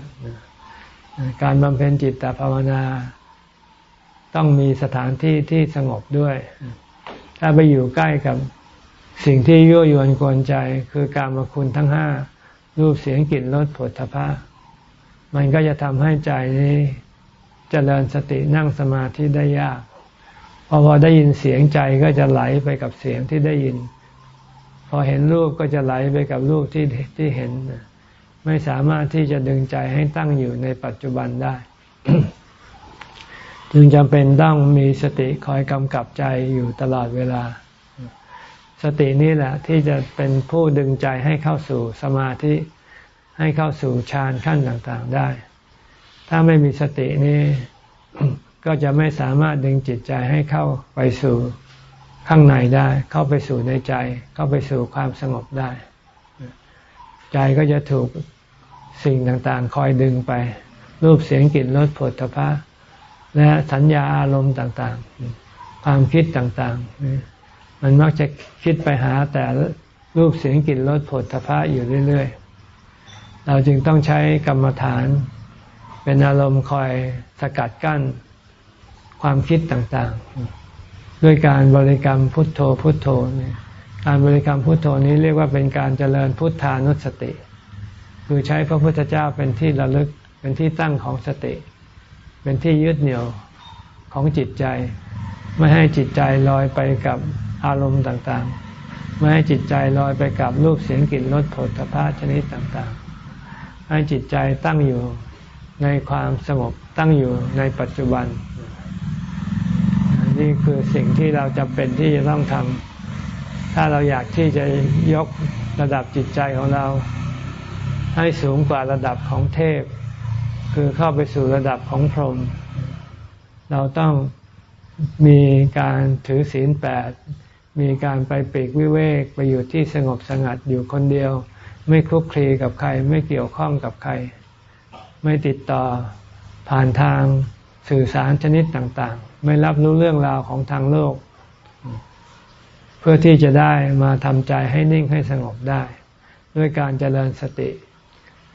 การบำเพ็ญจิตตภาวนา ต้องมีสถานที่ที่สงบด้วย ถ้าไปอยู่ใกล้กับสิ่งที่ยั่วยวนกวนใจคือการมาคุณทั้งห้ารูปเสียงกลิ่นรสผลทพะมันก็จะทำให้ใจนี้ เจริญสตินั่งสมาธิได้ยากพอพอได้ยินเสียงใจก็จะไหลไปกับเสียงที่ได้ยิน พอเห็นรูปก็จะไหลไปกับรูปที่ที่เห็น ไม่สามารถที่จะดึงใจให้ตั้งอยู่ในปัจจุบันได้ จึงจำเป็นต้องมีสติคอยกำกับใจอยู่ตลอดเวลา สตินี่แหละที่จะเป็นผู้ดึงใจให้เข้าสู่สมาธิ ให้เข้าสู่ฌานขั้นต่างๆได้ ถ้าไม่มีสตินี้ก็จะไม่สามารถดึงจิตใจให้เข้าไปสู่ข้างในได้ เข้าไปสู่ในใจ เข้าไปสู่ความสงบได้ ใจก็จะถูกสิ่งต่างๆ คอยดึงไป รูปเสียงกลิ่นรสผลตภะและสัญญาอารมณ์ต่างๆ ความคิดต่างๆ มันมักจะคิดไปหาแต่รูปเสียงกลิ่นรสผลตภะอยู่เรื่อย ๆ เราจึงต้องใช้กรรมฐาน เป็นอารมณ์คอยสกัดกั้นความคิดต่างๆ ด้วยการบริกรรมพุทโธพุทโธการบริกรรมพุทโธนี้เรียกว่าเป็นการเจริญพุทธานุสติ คือใช้พระพุทธเจ้าเป็นที่ระลึกเป็นที่ตั้งของสติ เป็นที่ยึดเหนี่ยวของจิตใจ ไม่ให้จิตใจลอยไปกับอารมณ์ต่างๆ ไม่ให้จิตใจลอยไปกับรูปเสียงกลิ่นรสผลพระชนิดต่างๆ ให้จิตใจตั้งอยู่ ในความสงบตั้งอยู่ในปัจจุบัน นี่คือสิ่งที่เราจำเป็นที่จะต้องทำถ้าเราอยากที่จะยกระดับจิตใจของเรา ให้สูงกว่าระดับของเทพ คือเข้าไปสู่ระดับของพรหมเราต้องมีการถือศีลแปดมีการไปปีกวิเวกไปอยู่ที่สงบสงัดอยู่คนเดียว ไม่คลุกคลีกับใครไม่เกี่ยวข้องกับใคร ไม่ติดต่อผ่านทางสื่อสารชนิดต่างๆ ไม่รับรู้เรื่องราวของทางโลก เพื่อที่จะได้มาทำใจให้นิ่งให้สงบได้ ด้วยการเจริญสติ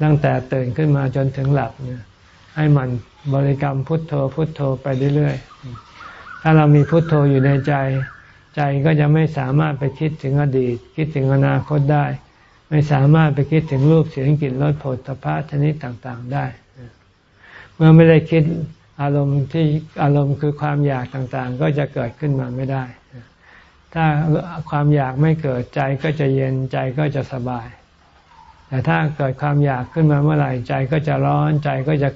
ตั้งแต่ตื่นขึ้นมาจนถึงหลับเนี่ยให้มันบริกรรมพุทโธพุทโธไปเรื่อยๆ ถ้าเรามีพุทโธอยู่ในใจ ใจก็จะไม่สามารถไปคิดถึงอดีต คิดถึงอนาคตได้ ไม่สามารถไปคิดถึงรูปเสียงกลิ่นรสผลตภะชนิดต่างๆได้ เมื่อไม่ได้คิดอารมณ์ที่อารมณ์คือความอยากต่างๆ ก็จะเกิดขึ้นมาไม่ได้ ถ้าความอยากไม่เกิดใจก็จะเย็นใจก็จะสบาย แต่ถ้าเกิดความอยากขึ้นมาเมื่อไหร่ใจก็จะร้อนใจก็จะ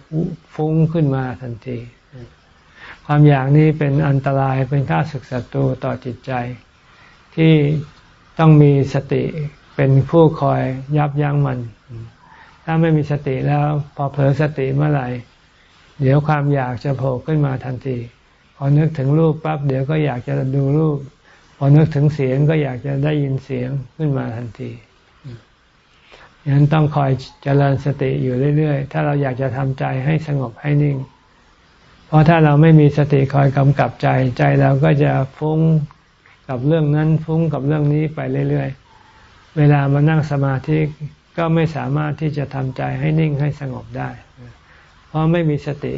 ฟุ้งขึ้นมาทันที ความอยากนี้เป็นอันตรายเป็นข้าศึกศัตรูต่อจิตใจ ที่ต้องมีสติ เป็นผู้คอยยับยั้งมัน ถ้าไม่มีสติแล้วพอเผลอสติเมื่อไหร่ เดี๋ยวความอยากจะโผล่ขึ้นมาทันที พอนึกถึงรูปปั๊บเดี๋ยวก็อยากจะดูรูป พอนึกถึงเสียงก็อยากจะได้ยินเสียงขึ้นมาทันทีฉะนั้นต้องคอยเจริญสติอยู่เรื่อยๆ ถ้าเราอยากจะทำใจให้สงบให้นิ่ง เพราะถ้าเราไม่มีสติคอยกำกับใจใจเราก็จะฟุ้งกับเรื่องนั้นฟุ้งกับเรื่องนี้ไปเรื่อยๆ เวลามานั่งสมาธิก็ไม่สามารถที่จะทำใจให้นิ่งให้สงบได้ เพราะไม่มีสติ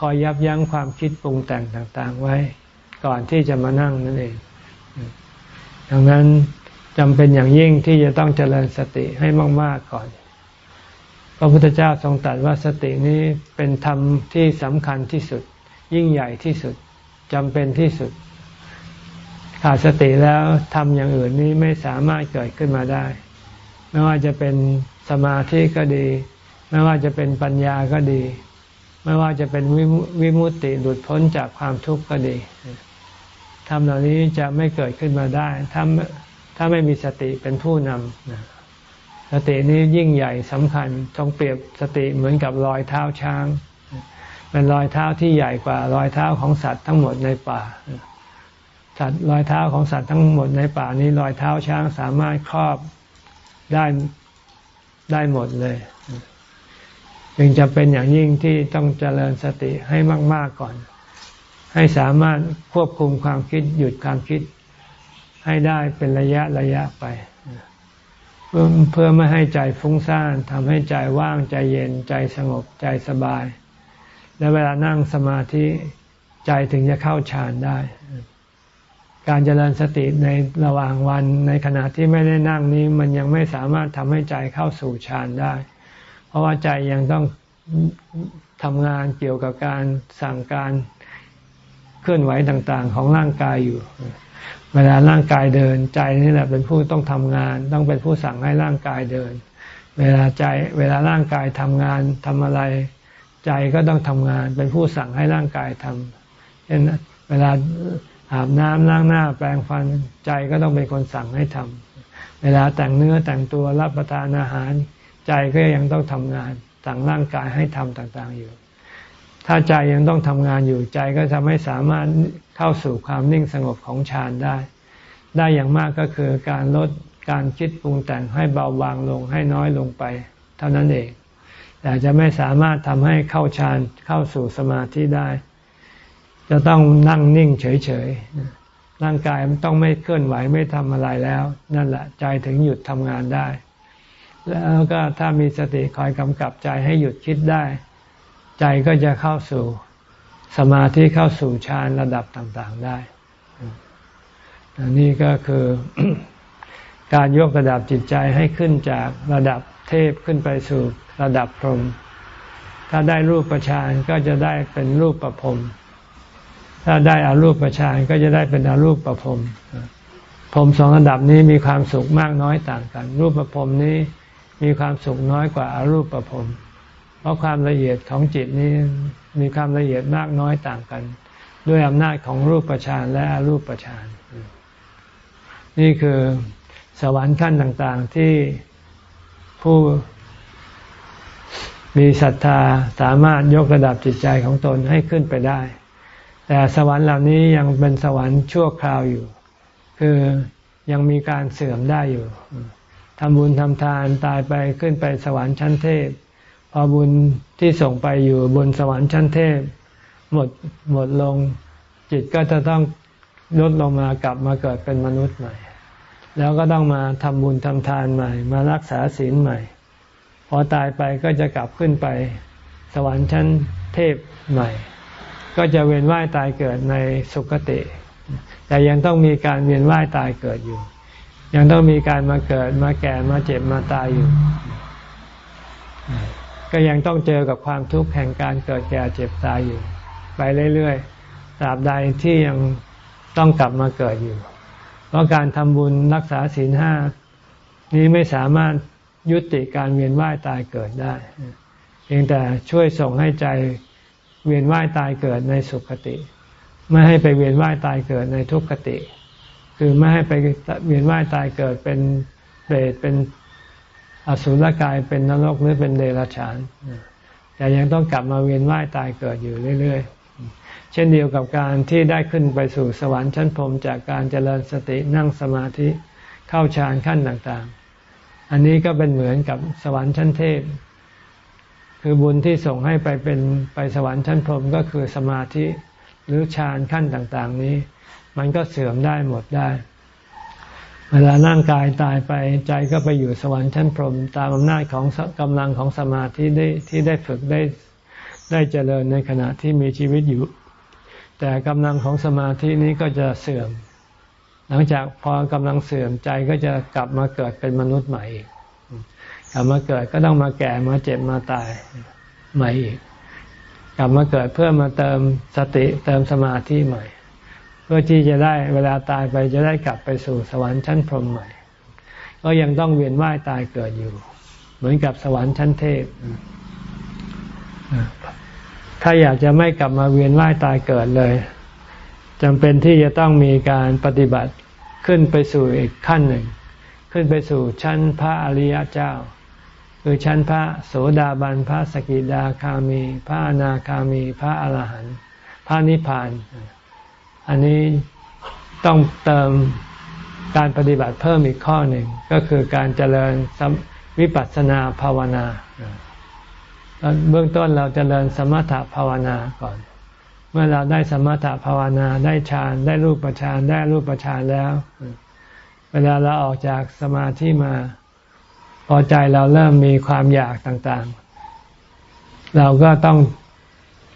คอยยับยั้งความคิดปรุงแต่งต่าง ๆ ไว้ ก่อนที่จะมานั่งนั่นเอง ดังนั้นจำเป็นอย่างยิ่งที่จะต้องเจริญสติให้มาก ๆ ก่อน พระพุทธเจ้าทรงตรัสว่าสตินี้เป็นธรรมที่สำคัญที่สุด ยิ่งใหญ่ที่สุดจำเป็นที่สุด ขาดสติแล้วทำอย่างอื่นนี้ไม่สามารถเกิดขึ้นมาได้ ไม่ว่าจะเป็นสมาธิก็ดี ไม่ว่าจะเป็นปัญญาก็ดี ไม่ว่าจะเป็นวิมุตติหลุดพ้นจากความทุกข์ก็ดีทำเหล่านี้จะไม่เกิดขึ้นมาได้ ถ้าถ้าไม่มีสติเป็นผู้นำสตินี้ยิ่งใหญ่สำคัญต้องเปรียบสติเหมือนกับรอยเท้าช้างเป็นรอยเท้าที่ใหญ่กว่ารอยเท้าของสัตว์ทั้งหมดในป่า สัตว์รอยเท้าของสัตว์ทั้งหมดในป่านี้รอยเท้าช้างสามารถครอบได้ได้หมดเลยจึงจะเป็นอย่างยิ่งที่ต้องเจริญสติให้มาก ๆก่อน ให้สามารถควบคุมความคิดหยุดความคิดให้ได้เป็นระยะระยะไป เพื่อเพื่อไม่ให้ใจฟุ้งซ่านทำให้ใจว่างใจเย็นใจสงบใจสบาย และเวลานั่งสมาธิใจถึงจะเข้าฌานได้ การเจริญสติในระหว่างวันในขณะที่ไม่ได้นั่งนี้มันยังไม่สามารถทำให้ใจเข้าสู่ฌานได้ เพราะว่าใจยังต้องทำงานเกี่ยวกับการสั่งการเคลื่อนไหวต่างๆ ของร่างกายอยู่ เวลาร่างกายเดินใจนี่แหละเป็นผู้ต้องทำงาน ต้องเป็นผู้สั่งให้ร่างกายเดิน เวลาใจเวลาร่างกายทำงานทำอะไร ใจก็ต้องทำงาน เป็นผู้สั่งให้ร่างกายทำเช่นเวลา อาบน้ำล้างหน้าแปรงฟันใจก็ต้องเป็นคนสั่งให้ทำเวลาแต่งเนื้อแต่งตัวรับประทานอาหาร ใจก็ยังต้องทำงานสั่งร่างกายให้ทำต่างๆอยู่ ถ้าใจยังต้องทำงานอยู่ใจก็จะไม่สามารถเข้าสู่ความนิ่งสงบของฌานได้ ได้อย่างมากก็คือการลดการคิดปรุงแต่งให้เบาบางลงให้น้อยลงไป เท่านั้นเองแต่จะไม่สามารถทำให้เข้าฌานเข้าสู่สมาธิได้ จะต้องนั่งนิ่งเฉยๆ ร่างกายมันต้องไม่เคลื่อนไหวไม่ทำอะไรแล้ว นั่นแหละใจถึงหยุดทำงานได้ แล้วก็ถ้ามีสติคอยกำกับใจให้หยุดคิดได้ ใจก็จะเข้าสู่สมาธิเข้าสู่ฌานระดับต่างๆได้นี่ก็คือการยกระดับจิตใจให้ขึ้นจากระดับเทพขึ้นไปสู่ระดับพรหมถ้าได้รูปประชานก็จะได้เป็นรูปประพรม ถ้าได้อารูปประชานก็จะได้เป็นอารูปประพรมพรมสองระดับนี้มีความสุขมากน้อยต่างกัน รูปประพรมนี้มีความสุขน้อยกว่าอารูปประพรมเพราะความละเอียดของจิตนี้มีความละเอียดมากน้อยต่างกัน ด้วยอำนาจของรูปประชานและอรูปประชานนี่คือสวรรค์ขั้นต่างๆที่ผู้มีศรัทธาสามารถยกระดับจิตใจของตนให้ขึ้นไปได้ แต่สวรรค์เหล่านี้ยังเป็นสวรรค์ชั่วคราวอยู่ คือยังมีการเสื่อมได้อยู่ทำบุญทำทานตายไปขึ้นไปสวรรค์ชั้นเทพ พอบุญที่ส่งไปอยู่บนสวรรค์ชั้นเทพ หมดหมดลงจิตก็จะต้องลดลงมากลับมาเกิดเป็นมนุษย์ใหม่ แล้วก็ต้องมาทำบุญทำทานใหม่ มารักษาศีลใหม่ พอตายไปก็จะกลับขึ้นไป สวรรค์ชั้นเทพใหม่ ก็จะเวียนว่ายตายเกิดในสุคติ แต่ยังต้องมีการเวียนว่ายตายเกิดอยู่ ยังต้องมีการมาเกิดมาแก่มาเจ็บมาตายอยู่ ก็ยังต้องเจอกับความทุกข์แห่งการเกิดแก่เจ็บตายอยู่ ไปเรื่อยๆตราบใดที่ยังต้องกลับมาเกิดอยู่ เพราะการทำบุญรักษาศีลห้านี้ไม่สามารถยุติการเวียนว่ายตายเกิดได้ เพียงแต่ช่วยส่งให้ใจ เวียนว่ายตายเกิดในสุขติ ไม่ให้ไปเวียนว่ายตายเกิดในทุกขติ คือไม่ให้ไปเวียนว่ายตายเกิดเป็นเปรตเป็นอสุรกายเป็นนรกหรือเป็นเดรัจฉานแต่ยังต้องกลับมาเวียนว่ายตายเกิดอยู่เรื่อย ๆ เช่นเดียวกับการที่ได้ขึ้นไปสู่สวรรค์ชั้นพรมจากการเจริญสตินั่งสมาธิเข้าฌานขั้นต่างๆ อันนี้ก็เป็นเหมือนกับสวรรค์ชั้นเทพ คือบุญที่ส่งให้ไปเป็นไปสวรรค์ชั้นพรหมก็คือสมาธิหรือฌานขั้นต่างๆ นี้ มันก็เสื่อมได้หมดได้ เวลาร่างกายตายไปใจก็ไปอยู่สวรรค์ชั้นพรหมตามอำนาจของกำลังของสมาธิได้ที่ได้ฝึกได้ได้เจริญในขณะที่มีชีวิตอยู่ แต่กำลังของสมาธินี้ก็จะเสื่อม หลังจากพอกำลังเสื่อมใจก็จะกลับมาเกิดเป็นมนุษย์ใหม่อีก กลับมาเกิดก็ต้องมาแก่มาเจ็บมาตายใหม่อีก กลับมาเกิดเพื่อมาเติมสติเติมสมาธิใหม่ เพื่อที่จะได้เวลาตายไปจะได้กลับไปสู่สวรรค์ชั้นพรหมใหม่ ก็ยังต้องเวียนว่ายตายเกิดอยู่ เหมือนกับสวรรค์ชั้นเทพถ้าอยากจะไม่กลับมาเวียนว่ายตายเกิดเลยจำเป็นที่จะต้องมีการปฏิบัติขึ้นไปสู่อีกขั้นหนึ่ง ขึ้นไปสู่ชั้นพระอริยเจ้า คือชั้นพระโสดาบันพระสกิดาคามี พระอนาคามี พระอรหันต์พระนิพพาน อันนี้ต้องเติมการปฏิบัติเพิ่มอีกข้อหนึ่ง ก็คือการเจริญวิปัสสนาภาวนาเบื้องต้นเราจเจริญสมถภาวนาก่อน เมื่อเราได้สมถภาวนาได้ฌานได้รูปฌานได้รูปฌานแล้ว เวลาเราออกจากสมาธิมา พอใจเราเริ่มมีความอยากต่างๆ เราก็ต้อง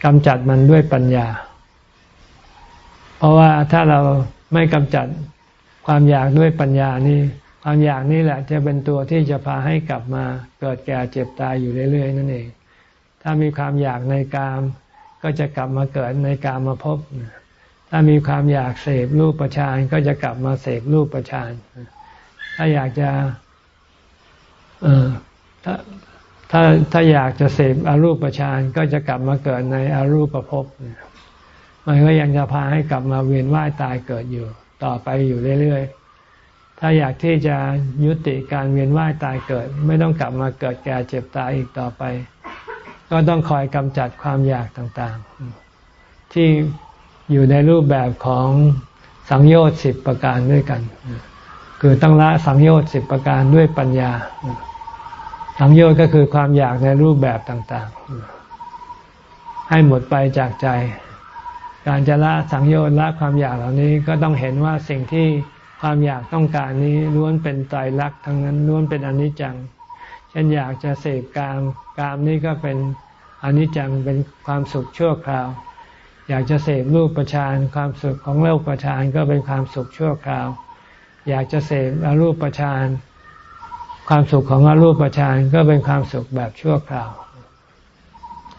กำจัดมันด้วยปัญญา เพราะว่าถ้าเราไม่กำจัดความอยากด้วยปัญญานี่ความอยากนี่แหละจะเป็นตัวที่จะพาให้กลับมาเกิดแก่เจ็บตายอยู่เรื่อยๆ นั่นเอง ถ้ามีความอยากในกาม ก็จะกลับมาเกิดในกามมาพบ ถ้ามีความอยากเสพรูปประชานก็จะกลับมาเสพรูปประชาน ถ้าอยากจะ ถ้าถ้าถ้าอยากจะเสพอรูปประชานก็จะกลับมาเกิดในอรูปประพบมันก็ยังจะพาให้กลับมาเวียนว่ายตายเกิดอยู่ ต่อไปอยู่เรื่อยๆ ถ้าอยากที่จะยุติการเวียนว่ายตายเกิด ไม่ต้องกลับมาเกิดแก่เจ็บตายอีกต่อไป ก็ต้องคอยกำจัดความอยากต่างๆ ที่อยู่ในรูปแบบของสังโยชน์สิบประการด้วยกัน คือต้องละสังโยชน์สิบประการด้วยปัญญา สังโยชน์ก็คือความอยากในรูปแบบต่าง ๆ ให้หมดไปจากใจ การจะละสังโยชน์ละความอยากเหล่านี้ก็ต้องเห็นว่าสิ่งที่ความอยากต้องการนี้ล้วนเป็นไตรลักษณ์ทั้งนั้นล้วนเป็นอนิจจัง เช่นอยากจะเสพกามกามนี้ก็เป็นอนิจจังเป็นความสุขชั่วคราว อยากจะเสพรูปประชานความสุขของโลกประชานก็เป็นความสุขชั่วคราว อยากจะเสพอรูปประชาน ความสุขของอรูปประชานก็เป็นความสุขแบบชั่วคราว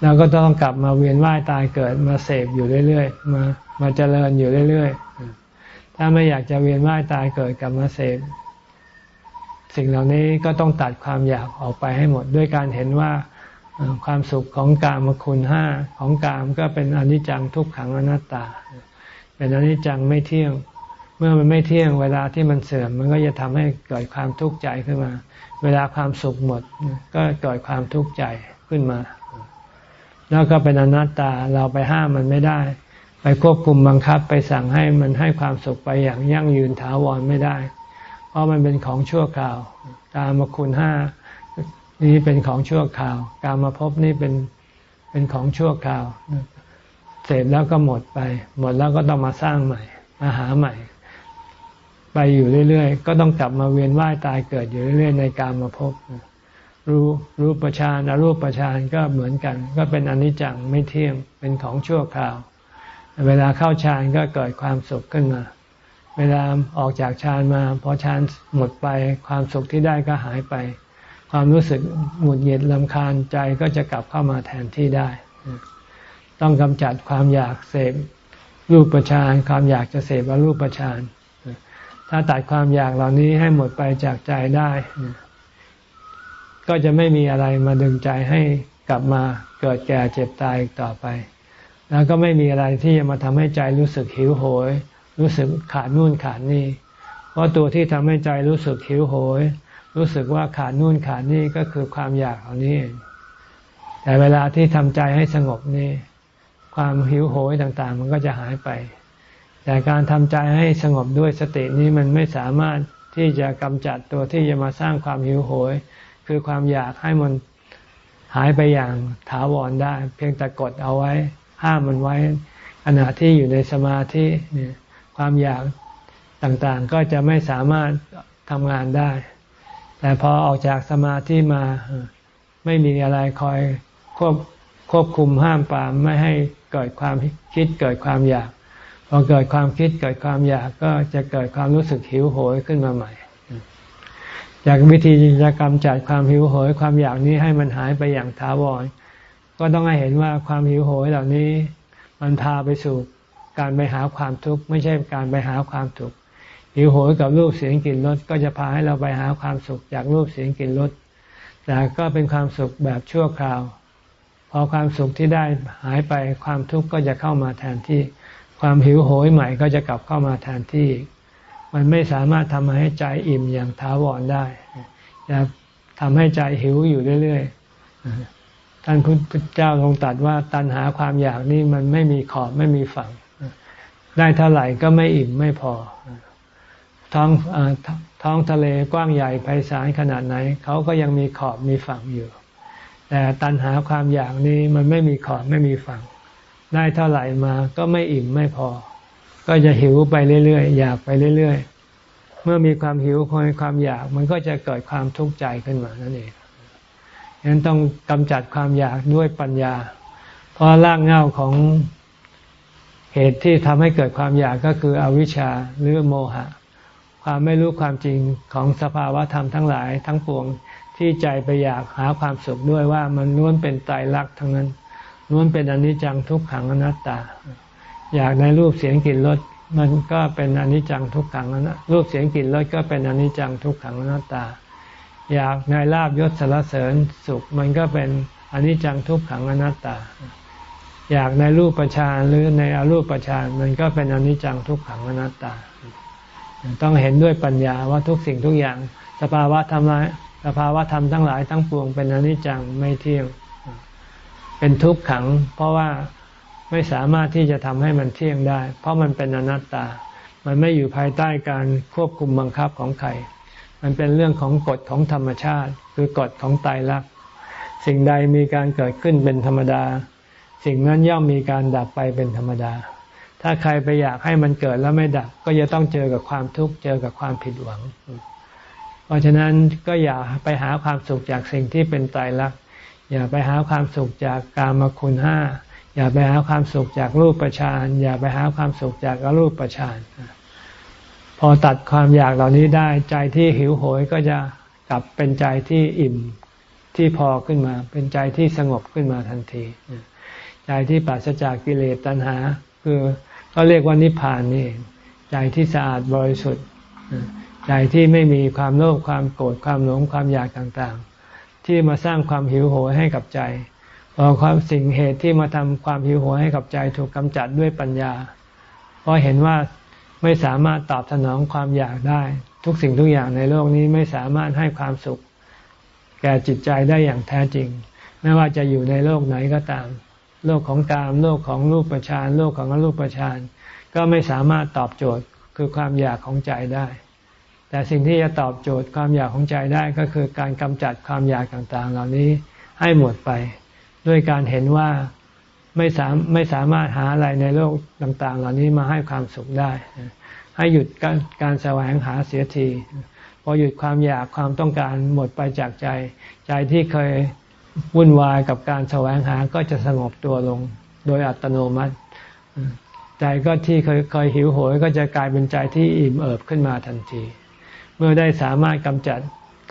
เราก็ต้องกลับมาเวียนว่ายตายเกิดมาเสพอยู่เรื่อยๆ มามาเจริญอยู่เรื่อยๆ ถ้าไม่อยากจะเวียนว่ายตายเกิดกลับมาเสพสิ่งเหล่านี้ก็ต้องตัดความอยากออกไปให้หมดด้วยการเห็นว่าความสุขของกามคุณห้าของกามก็เป็นอนิจจังทุกขังอนัตตา เป็นอนิจจังไม่เที่ยง เมื่อมันไม่เที่ยงเวลาที่มันเสื่อม มันก็จะทำให้เกิดความทุกข์ใจขึ้นมา เวลาความสุขหมด ก็เกิดความทุกข์ใจขึ้นมา แล้วก็เป็นอนัตตาเราไปห้ามมันไม่ได้ ไปควบคุมบังคับไปสั่งให้มันให้ความสุขไปอย่างยั่งยืนถาวรไม่ได้ เพราะมันเป็นของชั่วคราว ตามมาคุณห้านี้เป็นของชั่วคราว การมาพบนี่เป็นเป็นของชั่วคราว เสพแล้วก็หมดไป หมดแล้วก็ต้องมาสร้างใหม่ มาหาใหม่ ไปอยู่เรื่อยๆ ก็ต้องกลับมาเวียนว่ายตายเกิดอยู่เรื่อยๆ ในการมาพบรู้รูปประชานอรูปประชานก็เหมือนกัน ก็เป็นอนิจจังไม่เที่ยงเป็นของชั่วคราว เวลาเข้าฌานก็เกิดความสุขขึ้นมา เวลาออกจากฌานมาพอฌานหมดไปความสุขที่ได้ก็หายไป ความรู้สึกหงุดหงิดลำคาญใจก็จะกลับเข้ามาแทนที่ได้ ต้องกำจัดความอยากเสพรูปประชานความอยากจะเสพว่ารูปประชาน ถ้าตัดความอยากเหล่านี้ให้หมดไปจากใจได้ ก็จะไม่มีอะไรมาดึงใจให้กลับมาเกิดแก่เจ็บตายต่อไป แล้วก็ไม่มีอะไรที่จะมาทำให้ใจรู้สึกหิวโหย รู้สึกขาดนู่นขาดนี่ เพราะตัวที่ทำให้ใจรู้สึกหิวโหย รู้สึกว่าขาดนู่นขาดนี่ก็คือความอยากเหล่านี้แต่เวลาที่ทำใจให้สงบนี่ ความหิวโหยต่างๆ มันก็จะหายไป แต่การทำใจให้สงบด้วยสตินี้มันไม่สามารถที่จะกำจัดตัวที่จะมาสร้างความหิวโหย คือความอยากให้มันหายไปอย่างถาวรได้ เพียงแต่กดเอาไว้ ห้ามมันไว้ขณะที่อยู่ในสมาธิเนี่ยความอยากต่างๆก็จะไม่สามารถทำงานได้ แต่พอออกจากสมาธิมาไม่มีอะไรคอยควบควบคุมห้ามปรามไม่ให้เกิดความคิดเกิดความอยาก อเกิดความคิดเกิดความอยากก็จะเกิดความรู้สึกหิวโหยขึ้นมาใหม่จากวิธีจะกำจัดความหิวโหย ความอยากนี้ให้มันหายไปอย่างถาวร ก็ต้องให้เห็นว่าความหิวโหยเหล่านี้ มันพาไปสู่การไปหาความทุกข์ไม่ใช่การไปหาความทุกข์หิวโหยกับรูปเสียงกลิ่นรสก็จะพาให้เราไปหาความสุขจากรูปเสียงกลิ่นรสแต่ก็เป็นความสุขแบบชั่วคราว พอความสุขที่ได้หายไปความทุกข์ก็จะเข้ามาแทนที่ ความหิวโหยใหม่ก็จะกลับเข้ามาแทนที่ มันไม่สามารถทำให้ใจอิ่มอย่างท้าวรได้จะทำให้ใจหิวอยู่เรื่อยๆท่านพุทธเจ้าทรงตรัสว่าตัณหาความอยากนี่มันไม่มีขอบไม่มีฝั่ง ได้เท่าไหร่ก็ไม่อิ่มไม่พอ ท้องอท้องทะเลกว้างใหญ่ไพศาลขนาดไหนเขาก็ยังมีขอบมีฝั่งอยู่ แต่ตันหาความอยากนี้มันไม่มีขอบไม่มีฝั่ง ได้เท่าไหร่มาก็ไม่อิ่มไม่พอ ก็จะหิวไปเรื่อยๆ อยากไปเรื่อยๆ เมื่อมีความหิวคอยความอยากมันก็จะเกิดความทุกข์ใจขึ้นมานั่นเองฉะนั้นต้องกำจัดความอยากด้วยปัญญา เพราะรากเหง้าของเหตุที่ทำให้เกิดความอยากก็คืออวิชชาหรือโมหะ ความไม่รู้ความจริงของสภาวะธรรมทั้งหลายทั้งปวงที่ใจไปอยากหาความสุขด้วยว่ามันล้วนเป็นไตรลักทั้งนั้น ล้วนเป็นอนิจจังทุกขังอนัตตา อยากในรูปเสียงกลิ่นรสมันก็เป็นอนิจจังทุกขังอนัตรูปเสียงกลิ่นรสก็เป็นอนิจจังทุกขังอนัตตา อยากในลาบยศสารเสริญสุขมันก็เป็นอนิจจังทุกขังอนัตตา อยากในรูปประชานหรือในอรูปประชานมันก็เป็นอนิจจังทุกขังอนัตตา ต้องเห็นด้วยปัญญาว่าทุกสิ่งทุกอย่าง สภาวะธรรมสภาวะธรรมทั้งหลายทั้งปวงเป็นอนิจจังไม่เที่ยง เป็นทุกขัง เพราะว่าไม่สามารถที่จะทำให้มันเที่ยงได้ เพราะมันเป็นอนัตตา มันไม่อยู่ภายใต้การควบคุมบังคับของใคร มันเป็นเรื่องของกฎของธรรมชาติ คือกฎของตายรัก สิ่งใดมีการเกิดขึ้นเป็นธรรมดา สิ่งนั้นย่อมมีการดับไปเป็นธรรมดา ถ้าใครไปอยากให้มันเกิดแล้วไม่ดับ ก็จะต้องเจอกับความทุกข์เจอกับความผิดหวัง เพราะฉะนั้นก็อย่าไปหาความสุขจากสิ่งที่เป็นตายรัก อย่าไปหาความสุขจากกามคุณห้าอย่าไปหาความสุขจากรูปประชานอย่าไปหาความสุขจากอรูปประชานพอตัดความอยากเหล่านี้ได้ใจที่หิวโหยก็จะกลับเป็นใจที่อิ่มที่พอขึ้นมา เป็นใจที่สงบขึ้นมาทันที ใจที่ปราศจากกิเลสตัณหา คือก็เรียกว่านิพพานนี่ใจที่สะอาดบริสุทธิ์ ใจที่ไม่มีความโลภความโกรธความหลงความอยากต่างๆ ที่มาสร้างความหิวโหยให้กับใจพอความสิ่งเหตุที่มาทำความหิวโหยให้กับใจถูกกำจัดด้วยปัญญา เพราะเห็นว่าไม่สามารถตอบสนองความอยากได้ ทุกสิ่งทุกอย่างในโลกนี้ไม่สามารถให้ความสุข แก่จิตใจได้อย่างแท้จริง ไม่ว่าจะอยู่ในโลกไหนก็ตาม โลกของกามโลกของรูปประชานโลกของอรูปประชานก็ไม่สามารถตอบโจทย์คือความอยากของใจได้ แต่สิ่งที่จะตอบโจทย์ความอยากของใจได้ก็คือการกำจัดความอยากต่างๆ เหล่านี้ให้หมดไป ด้วยการเห็นว่าไม่สามไม่สามารถหาอะไรในโลกต่างๆ เหล่านี้มาให้ความสุขได้ ให้หยุดการการแสวงหาเสียทีพอหยุดความอยากความต้องการหมดไปจากใจ ใจที่เคยวุ่นวายกับการแสวงหาก็จะสงบตัวลงโดยอัตโนมัติ ใจก็ที่เคยเคยหิวโหยก็จะกลายเป็นใจที่อิ่มเอิบขึ้นมาทันที เมื่อได้สามารถกำจัด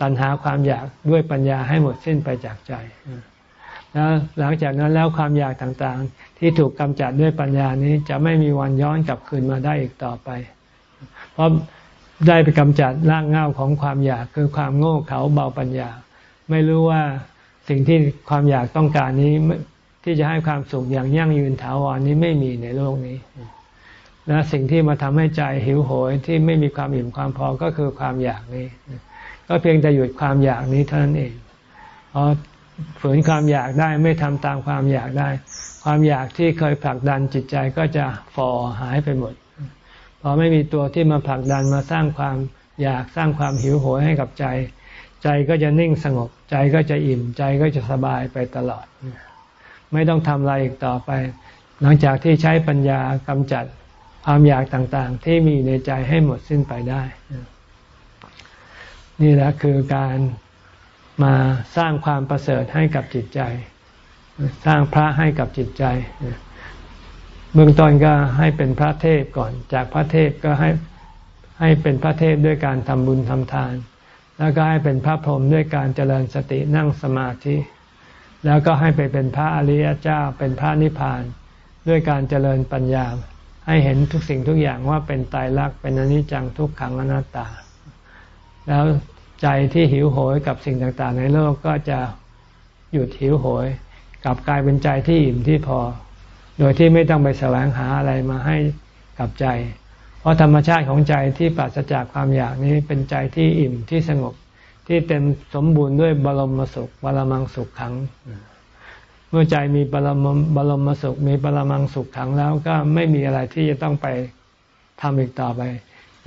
ตัณหาความอยากด้วยปัญญาให้หมดสิ้นไปจากใจ แล้วหลังจากนั้นแล้วความอยากต่างๆ ที่ถูกกำจัดด้วยปัญญานี้จะไม่มีวันย้อนกลับคืนมาได้อีกต่อไป เพราะได้ไปกำจัดร่างเงาของความอยากคือความโง่เขลาเบาปัญญา ไม่รู้ว่าสิ่งที่ความอยากต้องการนี้ที่จะให้ความสุขอย่างยั่งยืนถาวรนี้ไม่มีในโลกนี้ และสิ่งที่มาทำให้ใจหิวโหยที่ไม่มีความอิ่มความพอก็คือความอยากนี้ ก็เพียงแต่หยุดความอยากนี้เท่านั้นเองพอฝืนความอยากได้ไม่ทำตามความอยากได้ ความอยากที่เคยผลักดันจิตใจก็จะฝ่อหายไปหมดพอไม่มีตัวที่มาผลักดันมาสร้างความอยากสร้างความหิวโหยให้กับใจ ใจก็จะนิ่งสงบ ใจก็จะอิ่มใจก็จะสบายไปตลอด ไม่ต้องทำอะไรอีกต่อไป หลังจากที่ใช้ปัญญากำจัด ความอยากต่างๆ ที่มีในใจให้หมดสิ้นไปได้ นี่แหละคือการมาสร้างความประเสริฐให้กับจิตใจ สร้างพระให้กับจิตใจ เบื้องต้นก็ให้เป็นพระเทพก่อน จากพระเทพก็ให้ให้เป็นพระเทพด้วยการทำบุญทำทาน แล้วก็ให้เป็นพระพรหมด้วยการเจริญสตินั่งสมาธิ แล้วก็ให้ไปเป็นพระอริยเจ้า เป็นพระนิพพาน ด้วยการเจริญปัญญา ให้เห็นทุกสิ่งทุกอย่างว่าเป็นตายรักเป็นอนิจจังทุกขังอนัตตา แล้วใจที่หิวโหยกับสิ่งต่างๆ ในโลกก็จะหยุดหิวโหยกลับกลายเป็นใจที่อิ่มที่พอ โดยที่ไม่ต้องไปแสวงหาอะไรมาให้กับใจ เพราะธรรมชาติของใจที่ปราศจากความอยากนี้เป็นใจที่อิ่มที่สงบที่เต็มสมบูรณ์ด้วยบรมสุขบรมังสุขขัง เมื่อใจมีบรมบรมสุข มีบรมังสุขขังแล้วก็ไม่มีอะไรที่จะต้องไปทำอีกต่อไป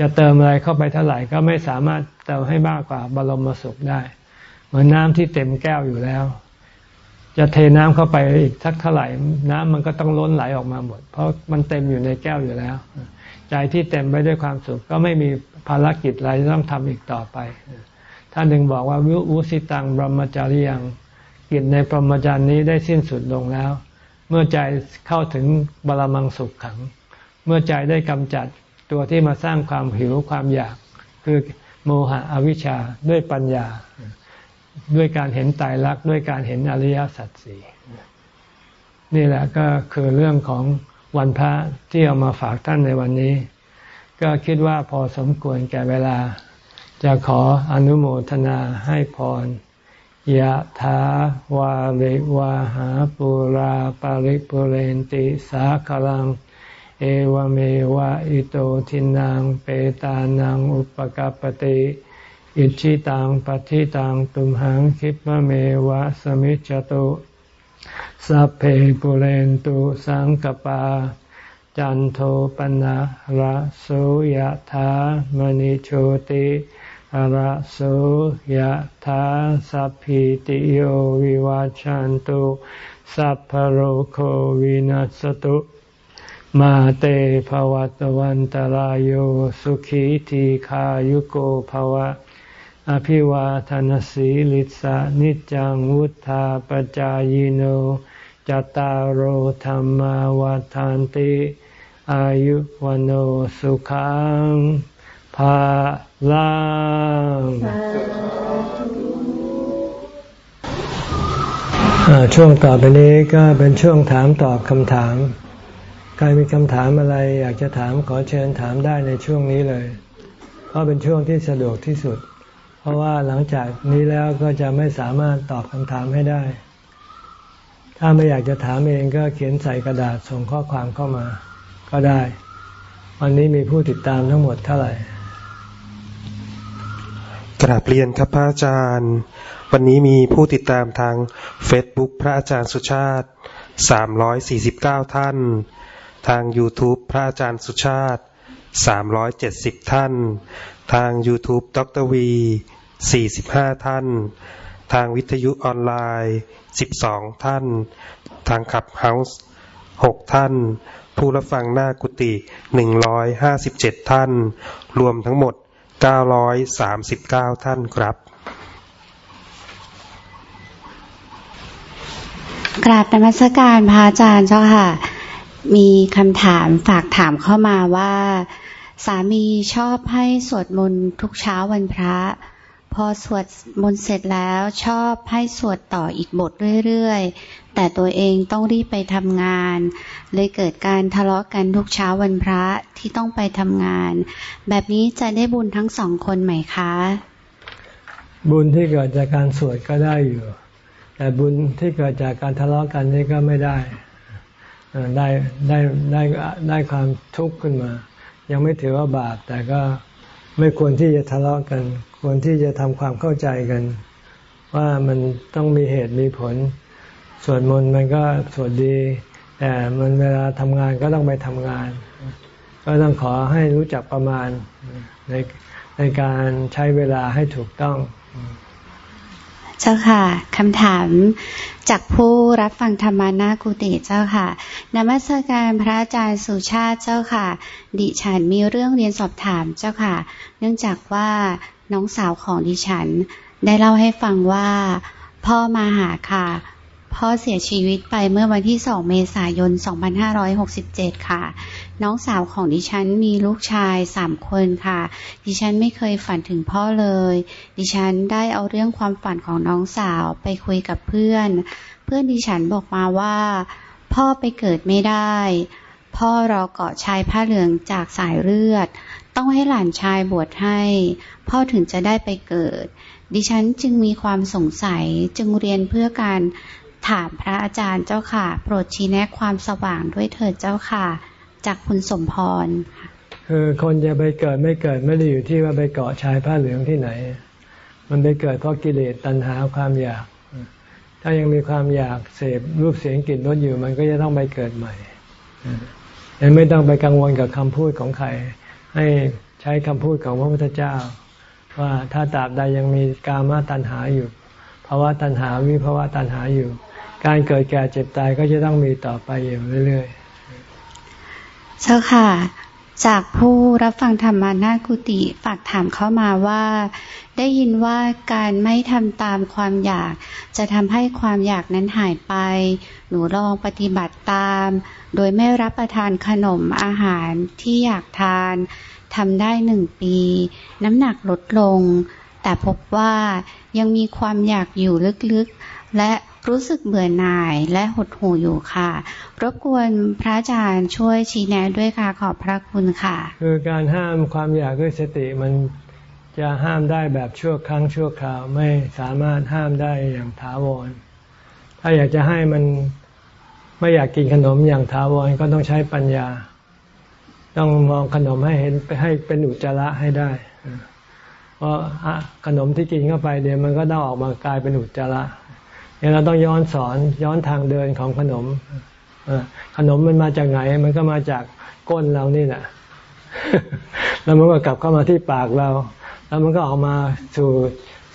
จะเติมอะไรเข้าไปเท่าไหร่ก็ไม่สามารถเติมให้มากกว่าบรมสุขได้ เหมือนน้ำที่เต็มแก้วอยู่แล้ว จะเทน้ำเข้าไปอีกสักเท่าไหร่ น้ำมันก็ต้องล้นไหลออกมาหมด เพราะมันเต็มอยู่ในแก้วอยู่แล้ว ใจที่เต็มไปด้วยความสุข ก็ไม่มีภารกิจอะไรต้องทำอีกต่อไปท่านหนึ่งบอกว่าวิวุสิตังบรมจารียัง กิจในพรหมจรรย์นี้ได้สิ้นสุดลงแล้ว เมื่อใจเข้าถึงบรมังสุขขัง เมื่อใจได้กำจัดตัวที่มาสร้างความหิวความอยาก คือโมหะอวิชชาด้วยปัญญา ด้วยการเห็นตายรักด้วยการเห็นอริยสัจสี่นี่แหละก็คือเรื่องของวันพระที่เอามาฝากท่านในวันนี้ ก็คิดว่าพอสมควรแก่เวลา จะขออนุโมทนาให้พร ยะถาวาริวาหาปุราปาริปุเรนติสาคลัง เอวเมวะอิโตทินังเปตานังอุปกปติอิชิตังปฏิตังตุมหังคิปเมวะสมิจจตุสัพเพปุเรนตุสังกปา จันโทปนะระโสยธามณิโชติ อระโสยธาสัพพิติโยวิวาจันตุสัพพโรโควินัสตุ มาเตภวัตวันตารโยสุขีทีขายุโกภวะ อภิวาทานสีลิสานิจังวุธาปจายโนจตารโหธรรมวาทานติ อายุวันโอสุขัง ภาลังช่วงต่อไปนี้ก็เป็นช่วงถามตอบคำถาม ใครมีคำถามอะไรอยากจะถามขอเชิญถามได้ในช่วงนี้เลย เพราะเป็นช่วงที่สะดวกที่สุด เพราะว่าหลังจากนี้แล้วก็จะไม่สามารถตอบคำถามให้ได้ ถ้าไม่อยากจะถามเองก็เขียนใส่กระดาษส่งข้อความเข้ามา ก็ได้ วันนี้มีผู้ติดตามทั้งหมดเท่าไหร่ กราบเรียนครับพระอาจารย์ วันนี้มีผู้ติดตามทาง Facebook พระอาจารย์สุชาติ 349 ท่าน ทาง YouTube พระอาจารย์สุชาติ 370 ท่าน ทาง YouTube ดรวี 45 ท่าน ทางวิทยุออนไลน์ 12 ท่าน ทางขับเฮาส์6ท่าน ผู้รับฟังหน้ากุฏิ157 ท่าน รวมทั้งหมด 939 ท่านครับ กราบนมัสการพระอาจารย์เจ้าค่ะ มีคำถามฝากถามเข้ามาว่า สามีชอบให้สวดมนต์ทุกเช้าวันพระ พอสวดมนต์เสร็จแล้วชอบให้สวดต่ออีกบทเรื่อยๆ แต่ตัวเองต้องรีบไปทำงาน เลยเกิดการทะเลาะกันทุกเช้าวันพระที่ต้องไปทำงาน แบบนี้จะได้บุญทั้งสองคนไหมคะ บุญที่เกิดจากการสวดก็ได้อยู่ แต่บุญที่เกิดจากการทะเลาะกันนี่ก็ไม่ได้ได้ได้ได้ได้ความทุกข์ขึ้นมา ยังไม่ถือว่าบาปแต่ก็ไม่ควรที่จะทะเลาะกัน ควรที่จะทำความเข้าใจกัน ว่ามันต้องมีเหตุมีผล สวดมนต์มันก็สวดดี แต่มันเวลาทำงานก็ต้องไปทำงาน ก็ต้องขอให้รู้จักประมาณในในการใช้เวลาให้ถูกต้อง เจ้าค่ะคำถามจากผู้รับฟังธรรมานากุติเจ้าค่ะนมัสการพระอาจารย์สุชาติเจ้าค่ะ ดิฉันมีเรื่องเรียนสอบถามเจ้าค่ะ เนื่องจากว่าน้องสาวของดิฉัน ได้เล่าให้ฟังว่า พ่อมาหาค่ะ พ่อเสียชีวิตไปเมื่อวันที่ 2 เมษายน 2567 ค่ะ น้องสาวของดิฉันมีลูกชายสามคนค่ะ ดิฉันไม่เคยฝันถึงพ่อเลย ดิฉันได้เอาเรื่องความฝันของน้องสาวไปคุยกับเพื่อน เพื่อนดิฉันบอกมาว่า พ่อไปเกิดไม่ได้ พ่อรอเกาะชายผ้าเหลืองจากสายเลือด ต้องให้หลานชายบวชให้ พ่อถึงจะได้ไปเกิดดิฉันจึงมีความสงสัยจึงเรียนเพื่อการ ถามพระอาจารย์เจ้าค่ะ โปรดชี้แนะความสว่างด้วยเถิดเจ้าค่ะ จากคุณสมพรคือคนจะไปเกิดไม่เกิดไม่ได้อยู่ที่ว่าไปเกาะชายผ้าเหลืองที่ไหน มันไปเกิดเพราะกิเลสตัณหาความอยาก ถ้ายังมีความอยากเสพรูปเสียงกลิ่นรสอยู่มันก็จะต้องไปเกิดใหม่ยังไม่ต้องไปกังวลกับคำพูดของใคร ให้ใช้คำพูดของพระพุทธเจ้า ว่าถ้าตราบใดยังมีกามตัณหาอยู่ภาวะตัณหาวิภาวะตัณหาอยู่ การเกิดแก่เจ็บตายก็จะต้องมีต่อไปอยู่เรื่อยๆ เจ้าค่ะ จากผู้รับฟังธรรมานากุติฝากถามเข้ามาว่า ได้ยินว่าการไม่ทำตามความอยาก จะทำให้ความอยากนั้นหายไป หนูลองปฏิบัติตาม โดยไม่รับประทานขนมอาหารที่อยากทานทำได้หนึ่งปี น้ำหนักลดลง แต่พบว่ายังมีความอยากอยู่ลึกๆ และ รู้สึกเบื่อหน่ายและหดหู่อยู่ค่ะ รบกวนพระอาจารย์ช่วยชี้แนะด้วยค่ะขอบพระคุณค่ะ คือการห้ามความอยากด้วยสติมันจะห้ามได้แบบชั่วครั้งชั่วคราวไม่สามารถห้ามได้อย่างถาวร ถ้าอยากจะให้มันไม่อยากกินขนมอย่างถาวรก็ต้องใช้ปัญญา ต้องมองขนมให้เห็นให้เป็นอุจจาระให้ได้ เพราะขนมที่กินเข้าไปเดี๋ยวมันก็ต้องออกมากลายเป็นอุจจาระ เนี่ยเราต้องย้อนสอนย้อนทางเดินของขนมอขนมมันมาจากไหน มันก็มาจากก้นเรานี่แหละแล้วมันก็กลับเข้ามาที่ปากเรา แล้วมันก็ออกมาสู่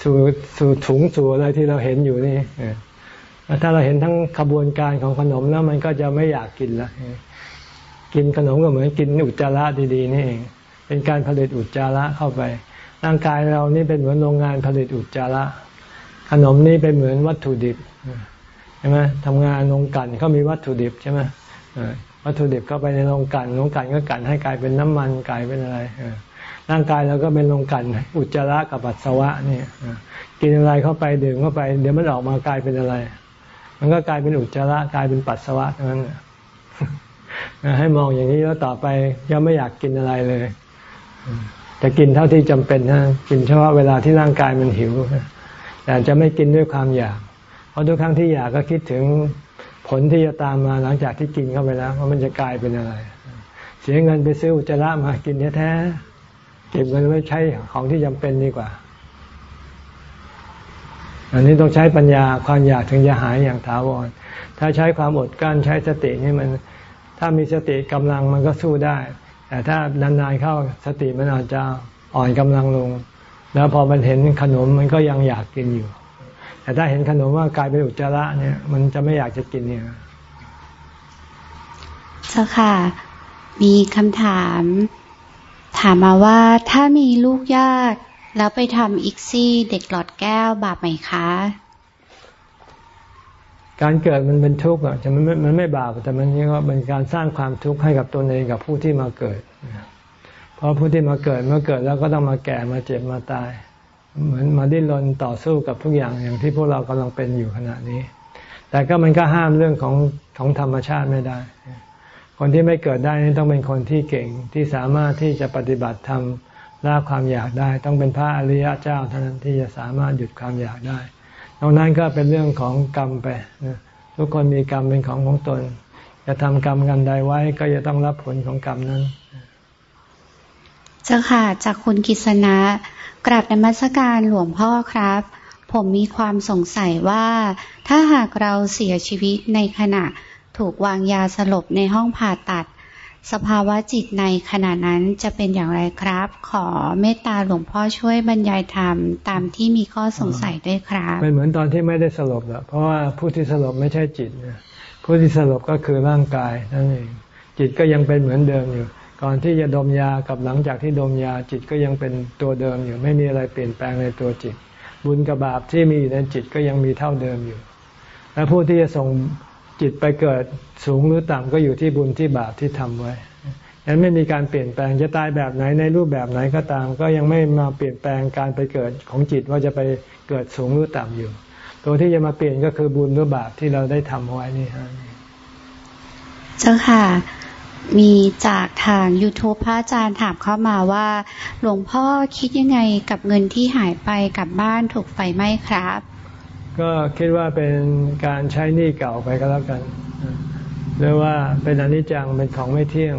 สู่สู่ถุงสู่อะไรที่เราเห็นอยู่นี่ถ้าเราเห็นทั้งขบวนการของขนมแล้วมันก็จะไม่อยากกินละกินขนมก็เหมือนกินอุจจาระดีๆนี่เอง เป็นการผลิตอุจจาระเข้าไป ร่างกายเรานี่เป็นเหมือนโรงงานผลิตอุจจาระ ขนมนี่เป็นเหมือนวัตถุดิบใช่ไหมทำงานโรงกลั่นเขามีวัตถุดิบใช่ไหมวัตถุดิบเข้าไปในโรงกลั่นโรงกลั่นก็กลั่นให้กลายเป็นน้ำมันกลายเป็นอะไรร่างกายเราก็เป็นโรงกลั่นอุจจาระกับปัสสาวะเนี่ยกินอะไรเข้าไปดื่มเข้าไป เดี๋ยวมันออกมากลายเป็นอะไร มันก็กลายเป็นอุจจาระกลายเป็นปัสสาวะทั้งนั้นให้มองอย่างนี้แล้วต่อไปจะไม่อยากกินอะไรเลยจะกินเท่าที่จำเป็นนะกินเฉพาะเวลาที่ร่างกายมันหิวนะ แต่จะไม่กินด้วยความอยาก เพราะทุกครั้งที่อยากก็คิดถึงผลที่จะตามมาหลังจากที่กินเข้าไปแล้วว่ามันจะกลายเป็นอะไร เสียเงินไปซื้ออุจจาระมากินแท้เก็บเงินไว้ใช้ของที่จำเป็นดีกว่า อันนี้ต้องใช้ปัญญาความอยากถึงจะหายอย่างถาวร ถ้าใช้ความอดกั้นใช้สตินี่มัน ถ้ามีสติกำลังมันก็สู้ได้ แต่ถ้านานๆเข้าสติมันอาจจะอ่อนกำลังลง แล้วพอมันเห็นขนมมันก็ยังอยากกินอยู่ แต่ถ้าเห็นขนมว่ากลายเป็นอุจจาระเนี่ย มันจะไม่อยากจะกินเนี่ยเจ้าค่ะ มีคำถาม ถามมาว่าถ้ามีลูกยากแล้วไปทำอิกซี่เด็กหลอดแก้วบาปไหมคะ การเกิดมันเป็นทุกข์อะจะมันไม่มันไม่บาปแต่มันนี่ก็เป็นการสร้างความทุกข์ให้กับตัวเองกับผู้ที่มาเกิด เพราะผู้ที่มาเกิดเมื่อเกิดแล้วก็ต้องมาแก่มาเจ็บมาตาย เหมือนมาดิ้นรนต่อสู้กับทุกอย่างอย่างที่พวกเรากำลังเป็นอยู่ขณะนี้ แต่ก็มันก็ห้ามเรื่องของของธรรมชาติไม่ได้ คนที่ไม่เกิดได้นี่ต้องเป็นคนที่เก่งที่สามารถที่จะปฏิบัติธรรมละความอยากได้ ต้องเป็นพระอริยเจ้าเท่านั้นที่จะสามารถหยุดความอยากได้ตรงนั้นก็เป็นเรื่องของกรรมไปทุกคนมีกรรมเป็นของของตนจะทำกรรมกันใดไว้ก็จะต้องรับผลของกรรมนั้น เจ้าค่ะ จากคุณกิษณะกราบนมัสการหลวงพ่อครับ ผมมีความสงสัยว่า ถ้าหากเราเสียชีวิตในขณะถูกวางยาสลบในห้องผ่าตัด สภาวะจิตในขณะนั้นจะเป็นอย่างไรครับ ขอเมตตาหลวงพ่อช่วยบรรยายธรรมตามที่มีข้อสงสัยด้วยครับเป็นเหมือนตอนที่ไม่ได้สลบล้วเพราะว่าผู้ที่สลบไม่ใช่จิตผู้ที่สลบก็คือร่างกายนั่นเองจิตก็ยังเป็นเหมือนเดิมอยู่ ก่อนที่จะดมยากับหลังจากที่ดมยาจิตก็ยังเป็นตัวเดิมอยู่ ไม่มีอะไรเปลี่ยนแปลงในตัวจิต บุญกับบาปที่มีอยู่ในจิตก็ยังมีเท่าเดิมอยู่ และผู้ที่จะส่งจิตไปเกิดสูงหรือต่ำก็อยู่ที่บุญที่บาปที่ทำไว้ยังไม่มีการเปลี่ยนแปลงจะตายแบบไหนในรูปแบบไหนก็ตาม ก็ยังไม่มาเปลี่ยนแปลงการไปเกิดของจิตว่าจะไปเกิดสูงหรือต่ำอยู่ ตัวที่จะมาเปลี่ยนก็คือบุญหรือบาปที่เราได้ทำไว้นี่ฮะเจ้าค่ะ มีจากทาง YouTube พระอาจารย์ถามเข้ามาว่า หลวงพ่อคิดยังไงกับเงินที่หายไปกับบ้านถูกไฟไหม้ครับ ก็คิดว่าเป็นการใช้หนี้เก่าไปก็แล้วกันหรือว่าเป็นอนิจจังเป็นของไม่เที่ยง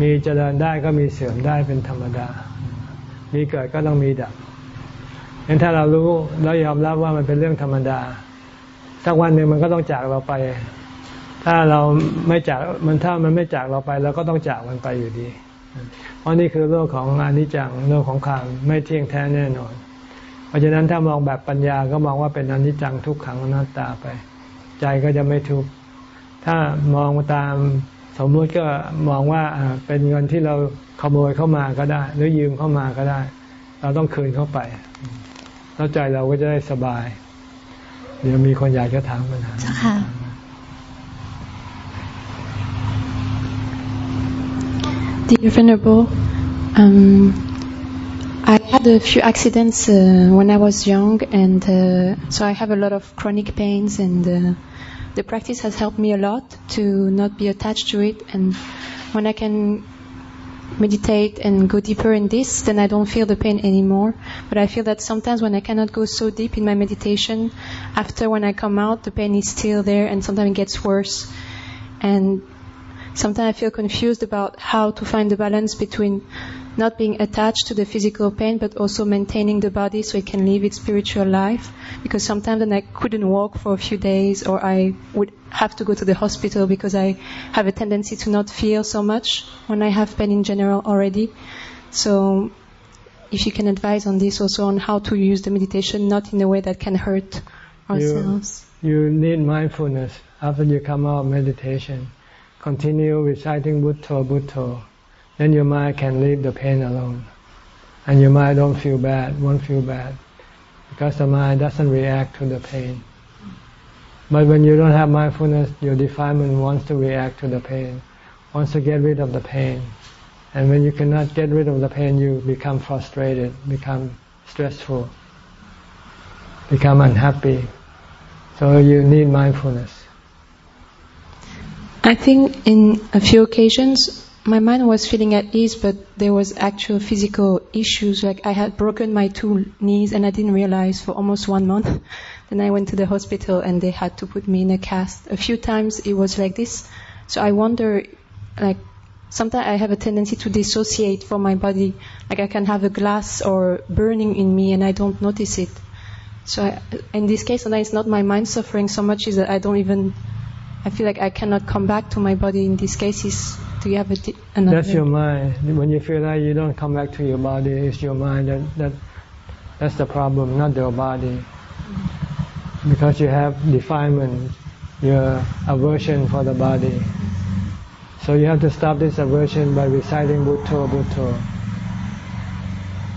มีเจริญได้ก็มีเสื่อมได้เป็นธรรมดา มีเกิดก็ต้องมีดับเห็นถ้าเรารู้แล้วยอมรับว่ามันเป็นเรื่องธรรมดาสักวันหนึ่งมันก็ต้องจากเราไป ถ้าเราไม่จากมันถ้ามันไม่จากเราไปเราก็ต้องจากมันไปอยู่ดี เพราะนี่คือโลกของอนิจจังโลกของความไม่เที่ยงแท้แน่นอน เพราะฉะนั้นถ้ามองแบบปัญญาก็มองว่าเป็นอนิจจังทุกขังอนัตตาไป ใจก็จะไม่ทุกข์ถ้ามองตามสมมติก็มองว่าเป็นเงินที่เราขโมยเข้ามาก็ได้ หรือยืมเข้ามาก็ได้ เราต้องคืนเข้าไป แล้วใจเราก็จะได้สบาย เดี๋ยวมีคนอยากจะถามปัญหาค่ะ Dear Venerable, um, I had a few accidents uh, when I was young, and uh, so I have a lot of chronic pains, and uh, the practice has helped me a lot to not be attached to it. And when I can meditate and go deeper in this, then I don't feel the pain anymore. But I feel that sometimes when I cannot go so deep in my meditation, after when I come out, the pain is still there, and sometimes it gets worse. And sometimes I feel confused about how to find the balance between not being attached to the physical pain, but also maintaining the body so it can live its spiritual life. Because sometimes then I couldn't walk for a few days, or I would have to go to the hospital because I have a tendency to not feel so much when I have pain in general already. So, if you can advise on this also on how to use the meditation not in a way that can hurt ourselves. You, you need mindfulness after you come out of meditation. Continue reciting Bhutto Bhutto then your mind can leave the pain alone. And your mind don't feel bad, won't feel bad. Because the mind doesn't react to the pain. But when you don't have mindfulness, your defilement wants to react to the pain, wants to get rid of the pain. And when you cannot get rid of the pain, you become frustrated, become stressful, become unhappy. So you need mindfulness. I think in a few occasions my mind was feeling at ease, but there was actual physical issues. Like I had broken my two knees, and I didn't realize for almost one month. Then I went to the hospital, and they had to put me in a cast. A few times it was like this. So I wonder, like, sometimes I have a tendency to dissociate from my body. Like I can have a glass or burning in me and I don't notice it. So I, in this case, sometimes it's not my mind suffering so much is that I don't even, I feel like I cannot come back to my body in these cases. Do you have a another? That's your mind. When you feel that you don't come back to your body, it's your mind that, that that's the problem, not your body. Because you have defilement, your aversion for the body. So you have to stop this aversion by reciting Bhutto, Bhutto.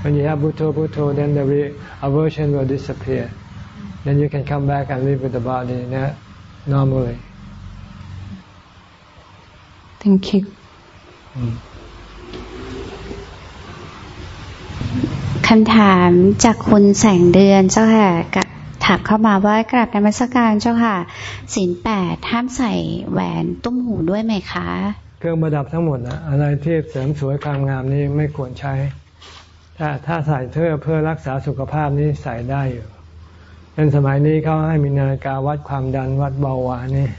When you have Bhutto, Bhutto, then the aversion will disappear. Then you can come back and live with the body normally. Thank you. คำถามจากคุณแสงเดือนเจ้าค่ะถามเข้ามาว่ากราบนมัสการเจ้าค่ะศีลแปดห้ามใส่แหวนตุ้มหูด้วยไหมคะ เครื่องประดับทั้งหมดนะอะไรที่เสริมสวยความงามนี้ไม่ควรใช้ ถ้าถ้าใส่เพื่อเพื่อรักษาสุขภาพนี้ใส่ได้อยู่เป็นสมัยนี้เขาให้มีนาฬิกาวัดความดันวัดเบาหวานนี่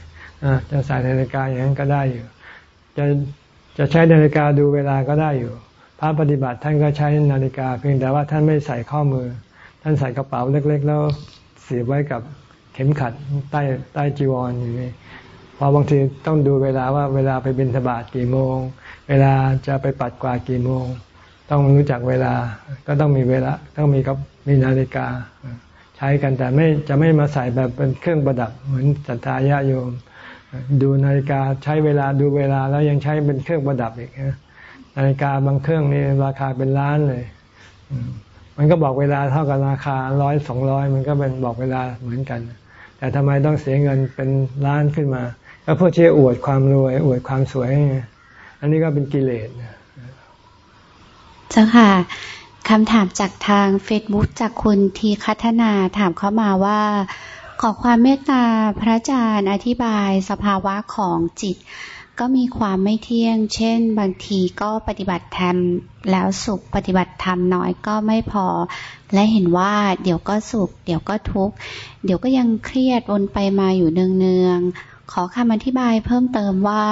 จะใส่นาฬิกาอย่างนั้นก็ได้อยู่ จะจะใช้นาฬิกาดูเวลาก็ได้อยู่ พระปฏิบัติท่านก็ใช้นาฬิกา เพียงแต่ว่าท่านไม่ใส่ข้อมือ ท่านใส่กระเป๋าเล็ก ๆ แล้วเสียบไว้กับเข็มขัดใต้ใต้จีวรอย่างนี้พอบางทีต้องดูเวลาว่าเวลาไปบินธบาตกี่โมง เวลาจะไปปัดกวาดกี่โมง ต้องรู้จักเวลาก็ต้องมีเวลาต้องมีกับมีนาฬิกา ใช้กันแต่ไม่จะไม่มาใส่แบบเป็นเครื่องประดับเหมือนสัตยาญาโยม ดูนาฬิกาใช้เวลาดูเวลาแล้วยังใช้เป็นเครื่องประดับอีกนาฬิกาบางเครื่องนี่ราคาเป็นล้านเลย มันก็บอกเวลาเท่ากับราคาร้อยสองร้อยมันก็เป็นบอกเวลาเหมือนกัน แต่ทำไมต้องเสียเงินเป็นล้านขึ้นมา ก็เพื่อเชื่ออวดความรวยอวดความสวยอันนี้ก็เป็นกิเลสเจ้าค่ะคำถามจากทางเฟซบุ๊กจากคุณทีคัฒนาถามเข้ามาว่า ขอความเมตตาพระอาจารย์อธิบายสภาวะของจิต ก็มีความไม่เที่ยง เช่น บางทีก็ปฏิบัติธรรมแล้วสุขปฏิบัติธรรมน้อยก็ไม่พอ และเห็นว่าเดี๋ยวก็สุข เดี๋ยวก็ทุกข์เดี๋ยวก็ยังเครียดวนไปมาอยู่เนืองๆขอคำอธิบายเพิ่มเติมว่า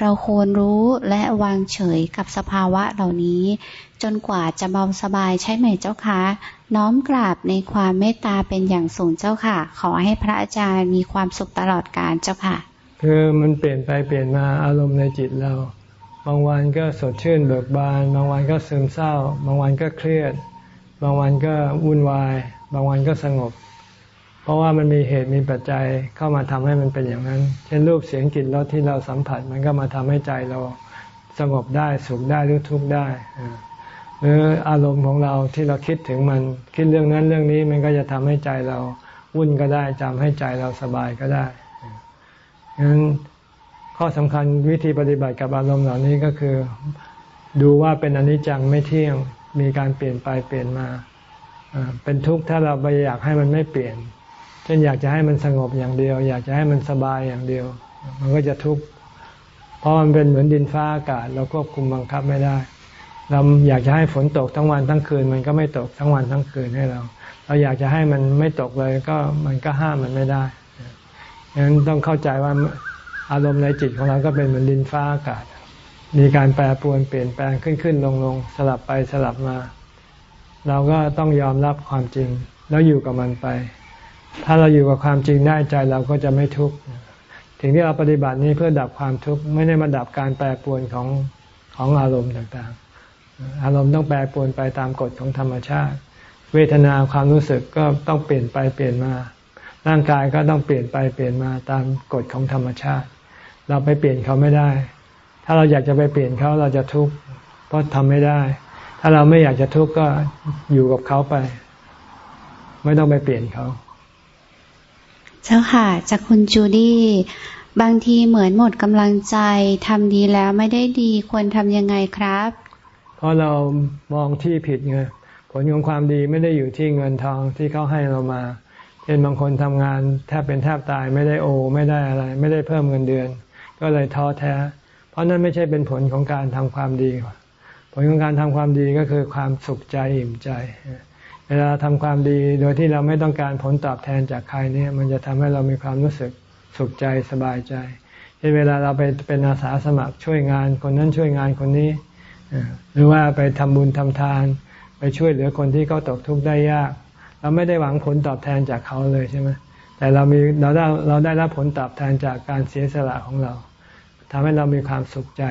เราควรรู้และวางเฉยกับสภาวะเหล่านี้ จนกว่าจะเบาสบายใช่ไหมเจ้าคะน้อมกราบในความเมตตาเป็นอย่างสูงเจ้าค่ะ ขอให้พระอาจารย์มีความสุขตลอดกาลเจ้าค่ะ คือมันเปลี่ยนไปเปลี่ยนมาอารมณ์ในจิตเรา บางวันก็สดชื่นเบิกบาน บางวันก็ซึมเศร้า บางวันก็เครียด บางวันก็วุ่นวาย บางวันก็สงบ ราะว่ามันมีเหตุมีปัจจัยเข้ามาทำให้มันเป็นอย่างนั้น เช่นรูปเสียงกลิ่นรสที่เราสัมผัสมันก็มาทำให้ใจเราสงบได้สุขได้หรือทุกข์ได้หรืออารมณ์ของเราที่เราคิดถึงมันคิดเรื่องนั้นเรื่องนี้มันก็จะทำให้ใจเราวุ่นก็ได้จำให้ใจเราสบายก็ได้ฉะนั้นข้อสำคัญวิธีปฏิบัติกับอารมณ์เหล่านี้ก็คือ ดูว่าเป็นอนิจจังไม่เที่ยงมีการเปลี่ยนไปเปลี่ยนมาเป็นทุกข์ถ้าเราไปอยากให้มันไม่เปลี่ยน เช่นอยากจะให้มันสงบอย่างเดียว อยากจะให้มันสบายอย่างเดียว มันก็จะทุกข์เพราะมันเป็นเหมือนดินฟ้าอากาศ เราควบคุมบังคับไม่ได้ เราอยากจะให้ฝนตกทั้งวันทั้งคืน มันก็ไม่ตกทั้งวันทั้งคืนให้เรา เราอยากจะให้มันไม่ตกเลยก็มันก็ห้ามมันไม่ได้ฉะนั้นต้องเข้าใจว่าอารมณ์ในจิตของเราก็เป็นเหมือนดินฟ้าอากาศ มีการแปรปรวนเปลี่ยนแปลงขึ้นขึ้นลงลงสลับไปสลับมา เราก็ต้องยอมรับความจริงแล้วอยู่กับมันไป ถ้าเราอยู่กับความจริงได้ใจเราก็จะไม่ทุกข์ถึงที่เราปฏิบัตินี้เพื่อดับความทุกข์ไม่ได้มาดับการแปรปรวนของของอารมณ์ต่างๆ อารมณ์ต้องแปรปรวนไปตามกฎของธรรมชาติ เวทนาความรู้สึกก็ต้องเปลี่ยนไปเปลี่ยนมา ร่างกายก็ต้องเปลี่ยนไปเปลี่ยนมาตามกฎของธรรมชาติ เราไปเปลี่ยนเขาไม่ได้ ถ้าเราอยากจะไปเปลี่ยนเขาเราจะทุกข์เพราะทำไม่ได้ ถ้าเราไม่อยากจะทุกข์ก็อยู่กับเขาไป ไม่ต้องไปเปลี่ยนเขา เจ้าค่ะ จากคุณจูดี้บางทีเหมือนหมดกำลังใจทำดีแล้วไม่ได้ดีควรทำยังไงครับ เพราะเรามองที่ผิดไงผลของความดีไม่ได้อยู่ที่เงินทองที่เขาให้เรามาเช่นบางคนทำงานแทบเป็นแทบตายไม่ได้โอ ไม่ได้อะไร ไม่ได้เพิ่มเงินเดือน ก็เลยท้อแท้ เพราะนั่นไม่ใช่เป็นผลของการทำความดี ผลของการทำความดีก็คือความสุขใจอิ่มใจ เวลาทำความดีโดยที่เราไม่ต้องการผลตอบแทนจากใครเนี่ย มันจะทำให้เรามีความรู้สึกสุขใจสบายใจเช่นเวลาเราไปเป็นอาสาสมัครช่วยงานคนนั้นช่วยงานคนนี้ หรือว่าไปทำบุญทำทาน ไปช่วยเหลือคนที่เขาตกทุกข์ได้ยาก เราไม่ได้หวังผลตอบแทนจากเขาเลยใช่ไหมแต่เรามีเราได้เราได้รับผลตอบแทนจากการเสียสละของเราทำให้เรามีความสุขใจ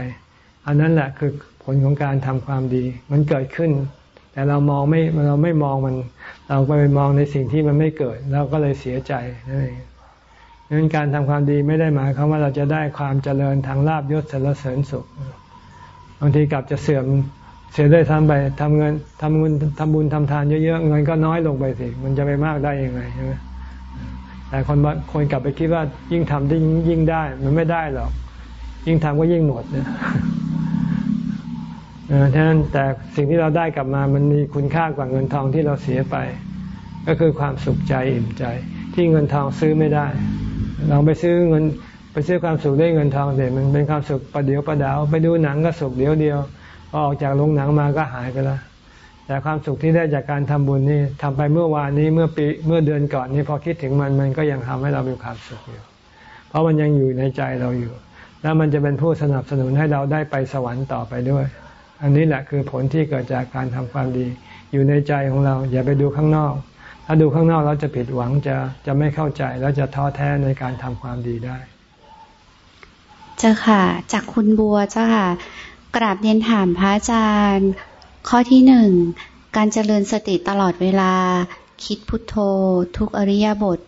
อันนั้นแหละคือผลของการทำความดี มันเกิดขึ้น แต่เรามองไม่เราไม่มองมัน เราไปมองในสิ่งที่มันไม่เกิดเราก็เลยเสียใจนั่นเองนั้นการทำความดีไม่ได้หมายความว่าเราจะได้ความเจริญทางลาบยศสรรเสริญสุขบางทีกลับจะเสื่อมเสียด้วยทำไปทำเงินทำบุญทำบุญทำทานเยอะๆเงินก็น้อยลงไปสิมันจะไปมากได้ยังไงใช่ไหมแต่คนคนกลับไปคิดว่ายิ่งทำยิ่งยิ่งได้ มันไม่ได้หรอก ยิ่งทำก็ยิ่งหมดนะ ฉะนั้นแต่สิ่งที่เราได้กลับมามันมีคุณค่ากว่าเงินทองที่เราเสียไป ก็คือความสุขใจอิ่มใจ ที่เงินทองซื้อไม่ได้ เราไปซื้อเงินไปซื้อความสุขได้เงินทองเสร็จมันเป็นความสุขประเดียวประดาว ไปดูหนังก็สุขเดียวเดียวพอออกจากโรงหนังมาก็หายไปแล้วแต่ความสุขที่ได้จากการทำบุญนี่ทำไปเมื่อวานนี้เมื่อปีเมื่อเดือนก่อนนี้พอคิดถึงมันมันก็ยังทำให้เรามีความสุขอยู่ เพราะมันยังอยู่ในใจเราอยู่ แล้วมันจะเป็นผู้สนับสนุนให้เราได้ไปสวรรค์ต่อไปด้วย อันนี้แหละคือผลที่เกิดจากการทำความดี อยู่ในใจของเรา อย่าไปดูข้างนอก ถ้าดูข้างนอกเราจะผิดหวังจะจะไม่เข้าใจแล้วจะท้อแท้ในการทำความดีได้ เจ้าค่ะ จากคุณบัวเจ้าค่ะ กราบเรียนถามพระอาจารย์ ข้อที่หนึ่งการเจริญสติตลอดเวลา คิดพุทโธ ทุกอริยบท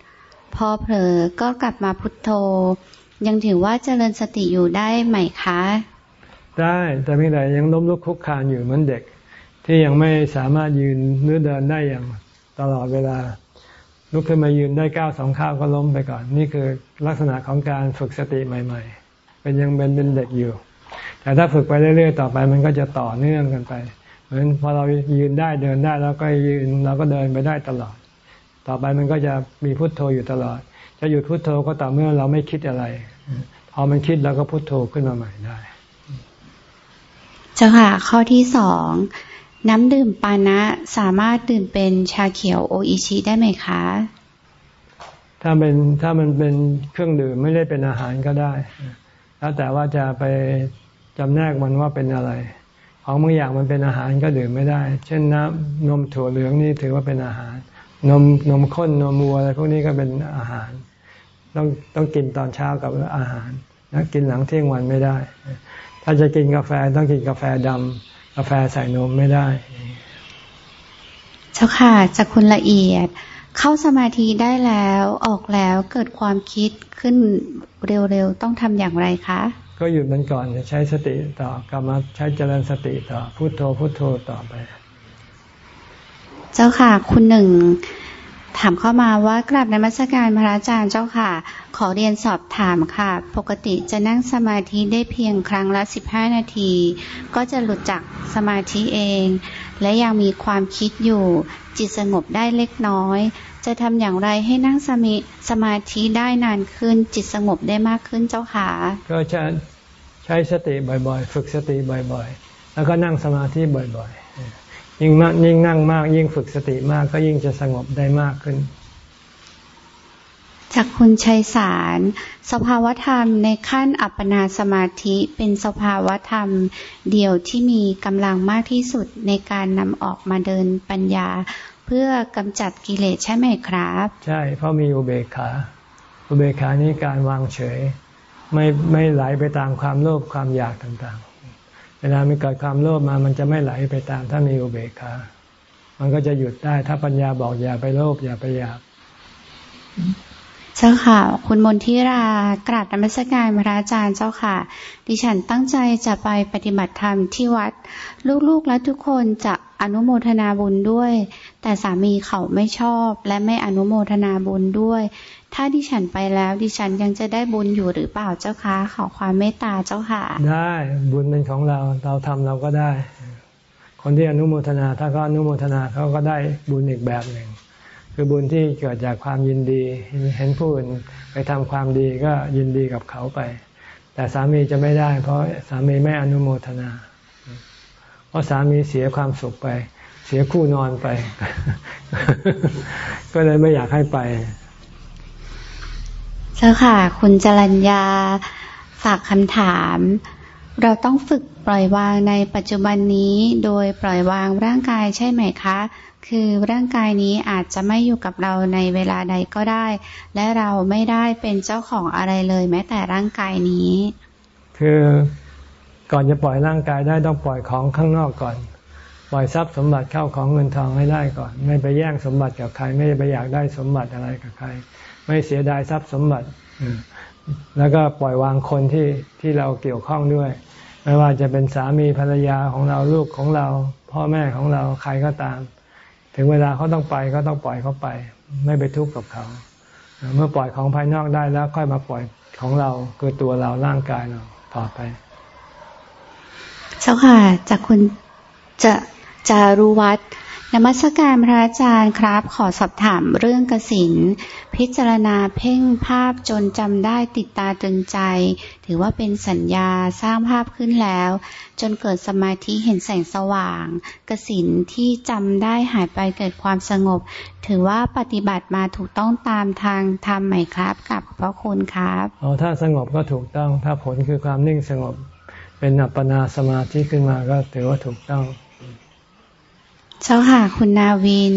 พอเผลอก็กลับมาพุทโธ ยังถือว่าเจริญสติอยู่ได้ไหมคะ ได้ แต่เพียงแต่ยังล้มลุกคุกคานอยู่เหมือนเด็ก ที่ยังไม่สามารถยืนหรือเดินได้อย่างตลอดเวลา ลุกขึ้นมายืนได้ก้าวสองข้าวก็ล้มไปก่อน นี่คือลักษณะของการฝึกสติใหม่ ๆ เป็นยังเป็นเป็นเด็กอยู่ แต่ถ้าฝึกไปเรื่อยๆต่อไป มันก็จะต่อเนื่องกันไป เหมือนพอเรายืนได้เดินได้แล้วก็ยืนเราก็เดินไปได้ตลอด ต่อไปมันก็จะมีพุทโธอยู่ตลอด จะหยุดพุทโธก็ต่อเมื่อเราไม่คิดอะไร พอมันคิดเราก็พุทโธขึ้นมาใหม่ได้ จ้าค่ะ ข้อที่สองน้ำดื่มปานะสามารถดื่มเป็นชาเขียวโออิชิได้ไหมคะ ถ้าเป็นถ้ามันเป็นเครื่องดื่มไม่ได้เป็นอาหารก็ได้ แล้วแต่ว่าจะไปจำแนกมันว่าเป็นอะไร ของบางอย่างมันเป็นอาหารก็ดื่มไม่ได้ เช่นน้ำนมถั่วเหลืองนี่ถือว่าเป็นอาหาร นมนมข้นนมวัวอะไรพวกนี้ก็เป็นอาหาร ต้องต้องกินตอนเช้ากับอาหารนะกินหลังเที่ยงวันไม่ได้ ถ้าจะกินกาแฟต้องกินกาแฟดำกาแฟใส่นมไม่ได้ เจ้าค่ะจากคุณละเอียด เข้าสมาธิได้แล้วออกแล้วเกิดความคิดขึ้นเร็วๆ ต้องทำอย่างไรคะ ก็หยุดมันก่อนใช้สติต่อกลับมาใช้เจริญสติต่อพุโทโธพุโทโธต่อไป เจ้าค่ะคุณหนึ่ง ถามเข้ามาว่ากลับในมัสการพระอาจารย์เจ้าค่ะ ขอเรียนสอบถามค่ะ ปกติจะนั่งสมาธิได้เพียงครั้งละสิบห้านาที ก็จะหลุดจากสมาธิเอง และยังมีความคิดอยู่ จิตสงบได้เล็กน้อย จะทำอย่างไรให้นั่งสมิสมาธิได้นานขึ้น จิตสงบได้มากขึ้นเจ้าค่ะ ก็ใช้สติบ่อยๆ ฝึกสติบ่อยๆ แล้วก็นั่งสมาธิบ่อยๆ ยิ่งมากยิ่งนั่งมาก ยิ่งฝึกสติมากก็ยิ่งจะสงบได้มากขึ้น จากคุณชัยสาร สภาวธรรมในขั้นอัปปนาสมาธิเป็นสภาวธรรม เดียวที่มีกำลังมากที่สุดในการนำออกมาเดินปัญญา เพื่อกำจัดกิเลสใช่ไหมครับ ใช่ เพราะมีอุเบกขาอุเบกขานี้การวางเฉย ไม่ไม่ไหลไปตามความโลภความอยากต่าง เวลามีเกิดความโลภมามันจะไม่ไหลไปตามถ้ามีอุเบกขา มันก็จะหยุดได้ถ้าปัญญาบอกอย่าไปโลภอย่าไปอยากเจ้าค่ะ คุณมนทิรากราบนมัสการพระอาจารย์เจ้าค่ะ ดิฉันตั้งใจจะไปปฏิบัติธรรมที่วัด ลูกๆและทุกคนจะอนุโมทนาบุญด้วย แต่สามีเขาไม่ชอบและไม่อนุโมทนาบุญด้วย ถ้าดิฉันไปแล้วดิฉันยังจะได้บุญอยู่หรือเปล่าเจ้าคะขอความเมตตาเจ้าค่ะ ได้บุญเป็นของเราเราทำเราก็ได้ คนที่อนุโมทนาถ้าเขาอนุโมทนาเขาก็ได้บุญอีกแบบหนึ่งคือบุญที่เกิดจากความยินดี เห็นผู้อื่นไปทำความดีก็ยินดีกับเขาไป แต่สามีจะไม่ได้ เพราะสามีไม่อนุโมทนา เพราะสามีเสียความสุขไป เสียคู่นอนไป ก็เลยไม่อยากให้ไป เจ้าค่ะ คุณจรัญญาฝากคำถาม เราต้องฝึกปล่อยวางในปัจจุบันนี้โดยปล่อยวางร่างกายใช่ไหมคะ คือร่างกายนี้อาจจะไม่อยู่กับเราในเวลาใดก็ได้ และเราไม่ได้เป็นเจ้าของอะไรเลยแม้แต่ร่างกายนี้ คือก่อนจะปล่อยร่างกายได้ต้องปล่อยของข้างนอกก่อน ปล่อยทรัพย์สมบัติเข้าของเงินทองให้ได้ก่อน ไม่ไปแย่งสมบัติกับใคร ไม่ไปอยากได้สมบัติอะไรกับใคร ไม่เสียดายทรัพย์สมบัติ แล้วก็ปล่อยวางคนที่ที่เราเกี่ยวข้องด้วย ไม่ว่าจะเป็นสามีภรรยาของเราลูกของเรา พ่อแม่ของเราใครก็ตาม ถึงเวลาเขาต้องไปก็ต้องปล่อยเขาไป ไม่ไปทุกข์กับเขา เมื่อปล่อยของภายนอกได้แล้วค่อยมาปล่อยของเราคือตัวเราร่างกายเราต่อไปเจ้าค่ะจากคุณจะจารุวัตร นมัสการพระอาจารย์ครับ ขอสอบถามเรื่องกสินพิจารณาเพ่งภาพจนจำได้ติดตาตึงใจ ถือว่าเป็นสัญญาสร้างภาพขึ้นแล้ว จนเกิดสมาธิเห็นแสงสว่าง กสินที่จำได้หายไปเกิดความสงบ ถือว่าปฏิบัติมาถูกต้องตามทางธรรมไหมครับกับพระคุณครับอ๋อถ้าสงบก็ถูกต้องถ้าผลคือความนิ่งสงบ เป็นอัปปนาสมาธิขึ้นมาก็ถือว่าถูกต้อง เจ้าค่ะคุณนาวิน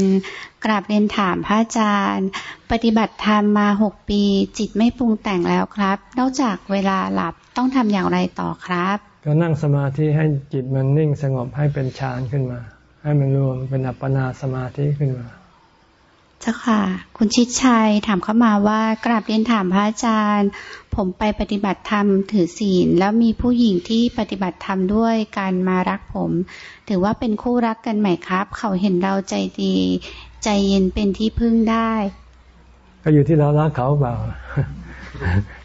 กราบเรียนถามพระอาจารย์ ปฏิบัติธรรมมาหกปี จิตไม่ปรุงแต่งแล้วครับ นอกจากเวลาหลับต้องทำอย่างไรต่อครับ ก็นั่งสมาธิให้จิตมันนิ่งสงบให้เป็นฌานขึ้นมา ให้มันรวมเป็นอัปปนาสมาธิขึ้นมา จ้าค่ะ คุณชิดชัยถามเข้ามาว่ากราบเรียนถามพระอาจารย์ ผมไปปฏิบัติธรรมถือศีล แล้วมีผู้หญิงที่ปฏิบัติธรรมด้วยการมารักผม ถือว่าเป็นคู่รักกันไหมครับ เขาเห็นเราใจดี ใจเย็นเป็นที่พึ่งได้ ก็อยู่ที่เรารักเขาเปล่า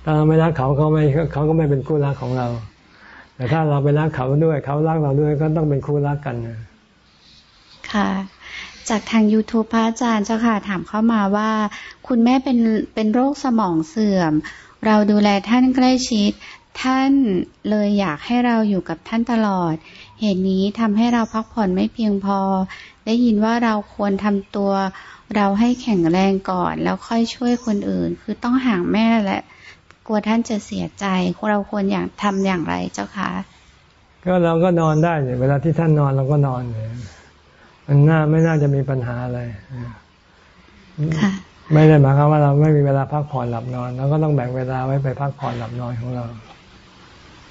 ถ้าเราไม่รักเขาเขาไม่เขาก็ไม่เป็นคู่รักของเรา แต่ถ้าเราไปรักเขาด้วย เขารักเราด้วยก็ต้องเป็นคู่รักกันค่ะ จากทาง YouTube พระอาจารย์เจ้าค่ะถามเข้ามาว่า คุณแม่เป็นเป็นโรคสมองเสื่อม เราดูแลท่านใกล้ชิด ท่านเลยอยากให้เราอยู่กับท่านตลอด เหตุนี้ทำให้เราพักผ่อนไม่เพียงพอ ได้ยินว่าเราควรทำตัว เราให้แข็งแรงก่อน แล้วค่อยช่วยคนอื่น คือต้องห่างแม่และ กลัวท่านจะเสียใจเราควรอย่างทำอย่างไรเจ้าคะก็เราก็นอนได้เนี่ยเวลาที่ท่านนอนเราก็นอนเลย มันน่าไม่น่าจะมีปัญหาอะไรไม่ได้หมายความว่าเราไม่มีเวลาพักผ่อนหลับนอนเราก็ต้องแบ่งเวลาไว้ไปพักผ่อนหลับนอนของเรา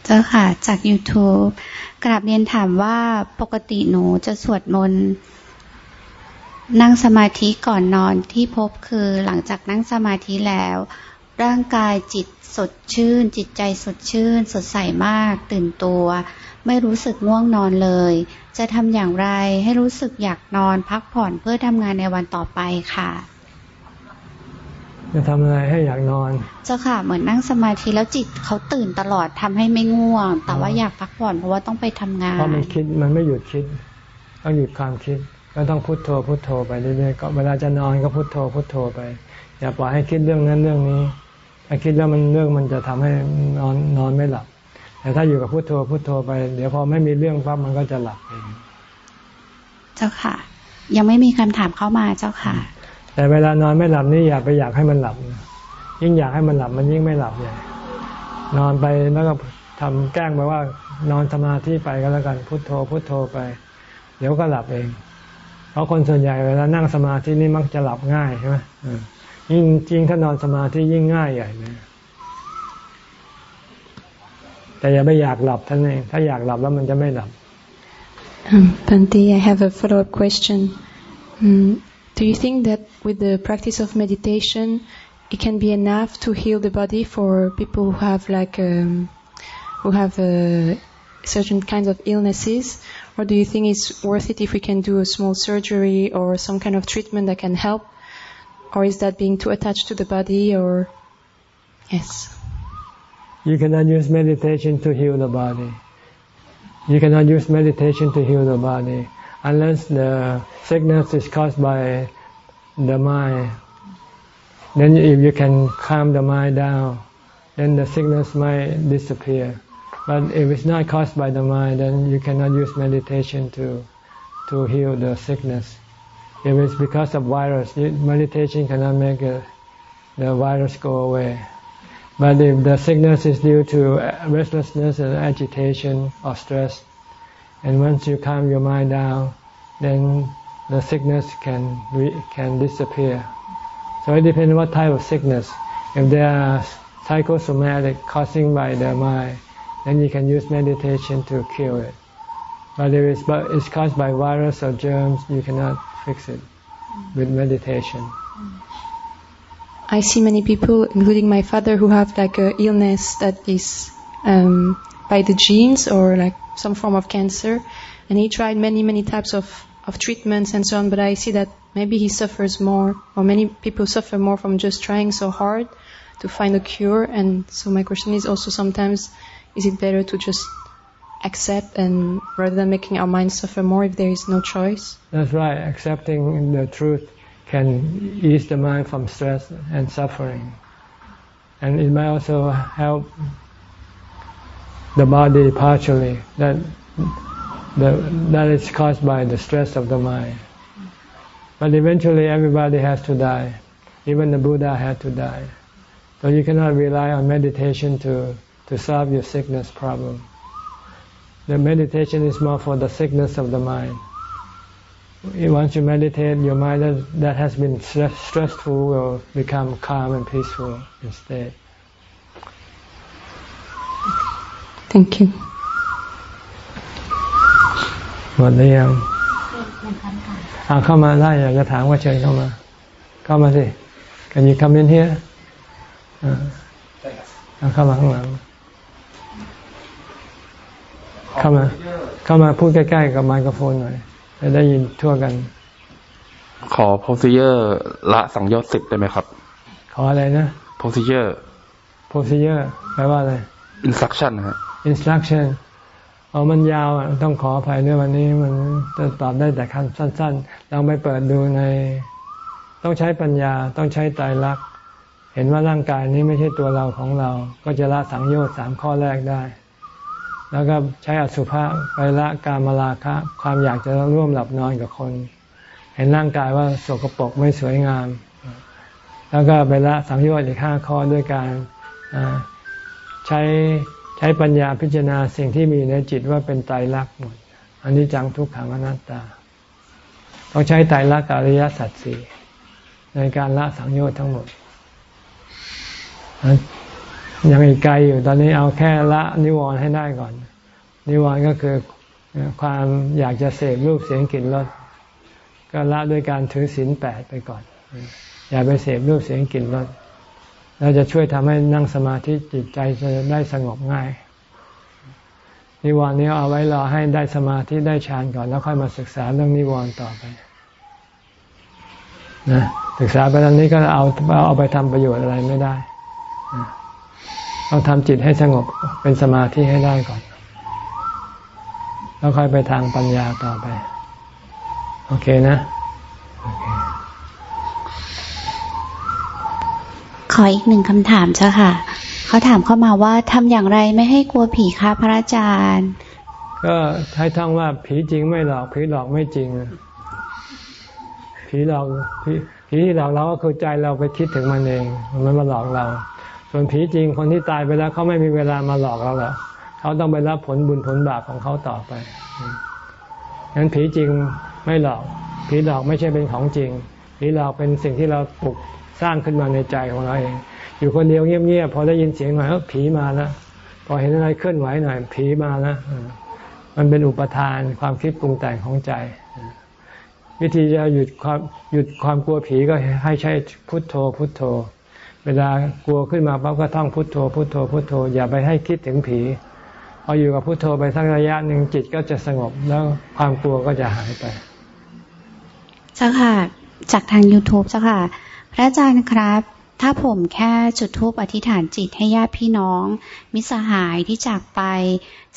เจ้าค่ะ จาก YouTube กราบเรียนถามว่าปกติหนูจะสวดมนต์นั่งสมาธิก่อนนอนที่พบคือหลังจากนั่งสมาธิแล้ว ร่างกายจิตสดชื่น จิตใจสดชื่น สดใสมาก ตื่นตัว ไม่รู้สึกง่วงนอนเลย จะทำอย่างไรให้รู้สึกอยากนอนพักผ่อนเพื่อทำงานในวันต่อไปค่ะจะทำอะไรให้อยากนอน เจ้าค่ะ เหมือนนั่งสมาธิแล้วจิตเขาตื่นตลอดทำให้ไม่ง่วง แต่ว่าอยากพักผ่อนเพราะว่าต้องไปทำงานเพราะมันคิดมันไม่หยุดคิด ต้องหยุดความคิดก็ต้องพุโทโธพุโทโธไปเรื่อยๆก็เวลาจะนอนก็พุโทโธพุโทโธไป อย่าปล่อยให้คิดเรื่องนั้นเรื่องนี้ถ้าคิดแล้วมันเรื่องมันจะทำให้นอนนอนไม่หลับ แต่ถ้าอยู่กับพุโทโธพุโทโธไป เดี๋ยวพอไม่มีเรื่องปั๊บมันก็จะหลับเองเจ้าค่ะ ยังไม่มีคำถามเข้ามาเจ้าค่ะ แต่เวลานอนไม่หลับนี่อย่าไปอยากให้มันหลับ ยิ่งอยากให้มันหลับมันยิ่งไม่หลับใหญ่นอนไปแล้วก็ทำแกล้งไปว่านอนสมาธิไปก็แล้วกันพุโทโธพุโทโธไป เดี๋ยวก็หลับเอง เพราะคนส่วนใหญ่เวลานั่งสมาธินี่มักจะหลับง่ายใช่ไหมยิ่งจริงถ้านอนสมาธิยิ่งง่ายใหญ่เลย แต่อย่าไปอยากหลับท่านเองถ้าอยากหลับแล้วมันจะไม่หลับ Um, Bante, I have a follow-up question. Um, do you think that with the practice of meditation, it can be enough to heal the body for people who have like um, who have uh, certain kinds of illnesses, or do you think it's worth it if we can do a small surgery or some kind of treatment that can help, or is that being too attached to the body? Or yes. You cannot use meditation to heal the body. You cannot use meditation to heal the body unless the sickness is caused by the mind. Then if you can calm the mind down, then the sickness might disappear. But if it's not caused by the mind, then you cannot use meditation to to heal the sickness. If it's because of virus, meditation cannot make the virus go away. But if the sickness is due to uh, restlessness and agitation or stress, and once you calm your mind down, then the sickness can can disappear. So it depends on what type of sickness. If they are psychosomatic, causing by the mind, then you can use meditation to cure it. But if it's caused by virus or germs, you cannot fix it with meditation. I see many people, including my father, who have like a illness that is um, by the genes or like some form of cancer, and he tried many, many types of of treatments and so on. But I see that maybe he suffers more, or many people suffer more from just trying so hard to find a cure. And so my question is also sometimes, is it better to just accept and rather than making our minds suffer more if there is no choice? That's right. Accepting the truth can ease the mind from stress and suffering. And it might also help the body partially that the, that is caused by the stress of the mind. But eventually everybody has to die. Even the Buddha had to die. So you cannot rely on meditation to, to solve your sickness problem. The meditation is more for the sickness of the mind once you meditate, your mind that, that has been stress, stressful will become calm and peaceful instead. Thank you. หมดหรือยังอาเข้ามาได้อยากจะถามว่าเชิญเข้ามา เข้ามาสิ Can you come in here อาเข้ามาข้างหลัง เข้ามา เข้ามาพูดใกล้ๆกับไมโครโฟนหน่อย จะได้ยินทั่วกัน ขอ procedure ละสังโยชน์สิบได้ไหมครับ ขออะไรนะ procedure procedure แปลว่าอะไร instruction ฮะ instruction เอามันยาวอะต้องขออภัยด้วยวันนี้มันจะตอบได้แต่คำสั้นๆลองไปเปิดดูใน ต้องใช้ปัญญาต้องใช้ใจรักเห็นว่าร่างกายนี้ไม่ใช่ตัวเราของเรา ก็จะละสังโยชน์สามข้อแรกได้ แล้วก็ใช้อสุภะไปละกามราคะ ความอยากจะร่วมหลับนอนกับคน เห็นร่างกายว่าสกปรกไม่สวยงาม แล้วก็ไปละสังโยชน์อีกห้าข้อด้วยการใช้ใช้ปัญญาพิจารณาสิ่งที่มีในจิตว่าเป็นไตรลักษณ์หมดอันนี้จังทุกขังอนัตตา ต้องใช้ไตรลักษณ์อริยสัจสี่ในการละสังโยชน์ทั้งหมด ยังอีกไกลอยู่ตอนนี้เอาแค่ละนิวรณ์ให้ได้ก่อน นิวรณ์ก็คือความอยากจะเสพรูปเสียงกลิ่นรสก็ละด้วยการถือศีลแปดไปก่อน อย่าไปเสพรูปเสียงกลิ่นรสเราจะช่วยทำให้นั่งสมาธิจิตใจจะได้สงบง่าย นิวรณ์นี้เอาไว้รอให้ได้สมาธิได้ฌานก่อน แล้วค่อยมาศึกษาเรื่องนิวรณ์ต่อไปนะศึกษาไปตอนนี้ก็เอาเอาไปทำประโยชน์อะไรไม่ได้ ต้องทำจิตให้สงบเป็นสมาธิให้ได้ก่อน แล้วค่อยไปทางปัญญาต่อไป โอเคนะ ขออีกหนึ่งคำถามเจ้าค่ะ เขาถามเข้ามาว่าทำอย่างไรไม่ให้กลัวผีคะพระอาจารย์ ก็ให้ท่องว่าผีจริงไม่หลอก ผีหลอกไม่จริง ผีหลอกผีผีที่หลอกเราก็คือใจเราไปคิดถึงมันเอง มันมาหลอกเรา ส่วนผีจริงคนที่ตายไปแล้วเขาไม่มีเวลามาหลอกเราหรอกเขาต้องไปรับผลบุญผลบาปของเขาต่อไปงั้นผีจริงไม่หลอก ผีหลอกไม่ใช่เป็นของจริง ผีหลอกเป็นสิ่งที่เราปลุกสร้างขึ้นมาในใจของเราเอง อยู่คนเดียวเงียบๆพอได้ยินเสียงหน่อยผีมาแล้วพอเห็นอะไรเคลื่อนไหวหน่อยผีมาแล้วมันเป็นอุปทานความคิดปรุงแต่งของใจ วิธีจะหยุดความหยุดความกลัวผีก็ให้ใช้พุทโธพุทโธ เวลากลัวขึ้นมาปั๊บก็ท่องพุทโธพุทโธพุทโธ อย่าไปให้คิดถึงผีพออยู่กับพุทโธไปสักระยะหนึ่งจิตก็จะสงบแล้วความกลัวก็จะหายไปเจ้าค่ะ จากทาง YouTube เจ้าค่ะ พระอาจารย์ครับ ถ้าผมแค่จุดทูปอธิษฐานจิตให้ญาติพี่น้อง มิสหายที่จากไป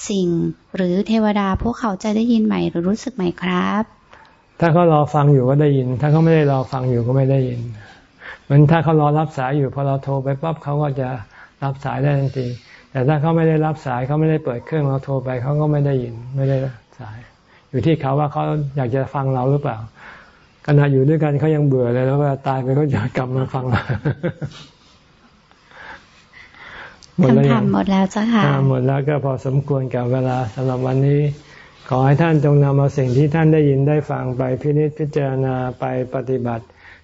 สิ่งหรือเทวดาพวกเขาจะได้ยินใหม่หรือรู้สึกใหม่ครับ ถ้าเขารอฟังอยู่ก็ได้ยิน ถ้าเขาไม่ได้รอฟังอยู่ก็ไม่ได้ยิน มันถ้าเขารอรับสายอยู่พอเราโทรไปปั๊บเขาก็จะรับสายได้ทันทีแต่ถ้าเขาไม่ได้รับสายเขาไม่ได้เปิดเครื่องเราโทรไปเขาก็ไม่ได้ยินไม่ได้สาย อยู่ที่เขาว่าเขาอยากจะฟังเราหรือเปล่าขณะอยู่ด้วยกันเขายังเบื่อเลยแล้วว่าตายไปก็อยากกลับมาฟังเราคำถามหมดแล้วจ้ะค่ะหมดแล้วก็พอสมควรกับเวลาสำหรับวันนี้ ขอให้ท่านจงนำเอาสิ่งที่ท่านได้ยินได้ฟังไปพินิจพิจารณาไปปฏิบัติ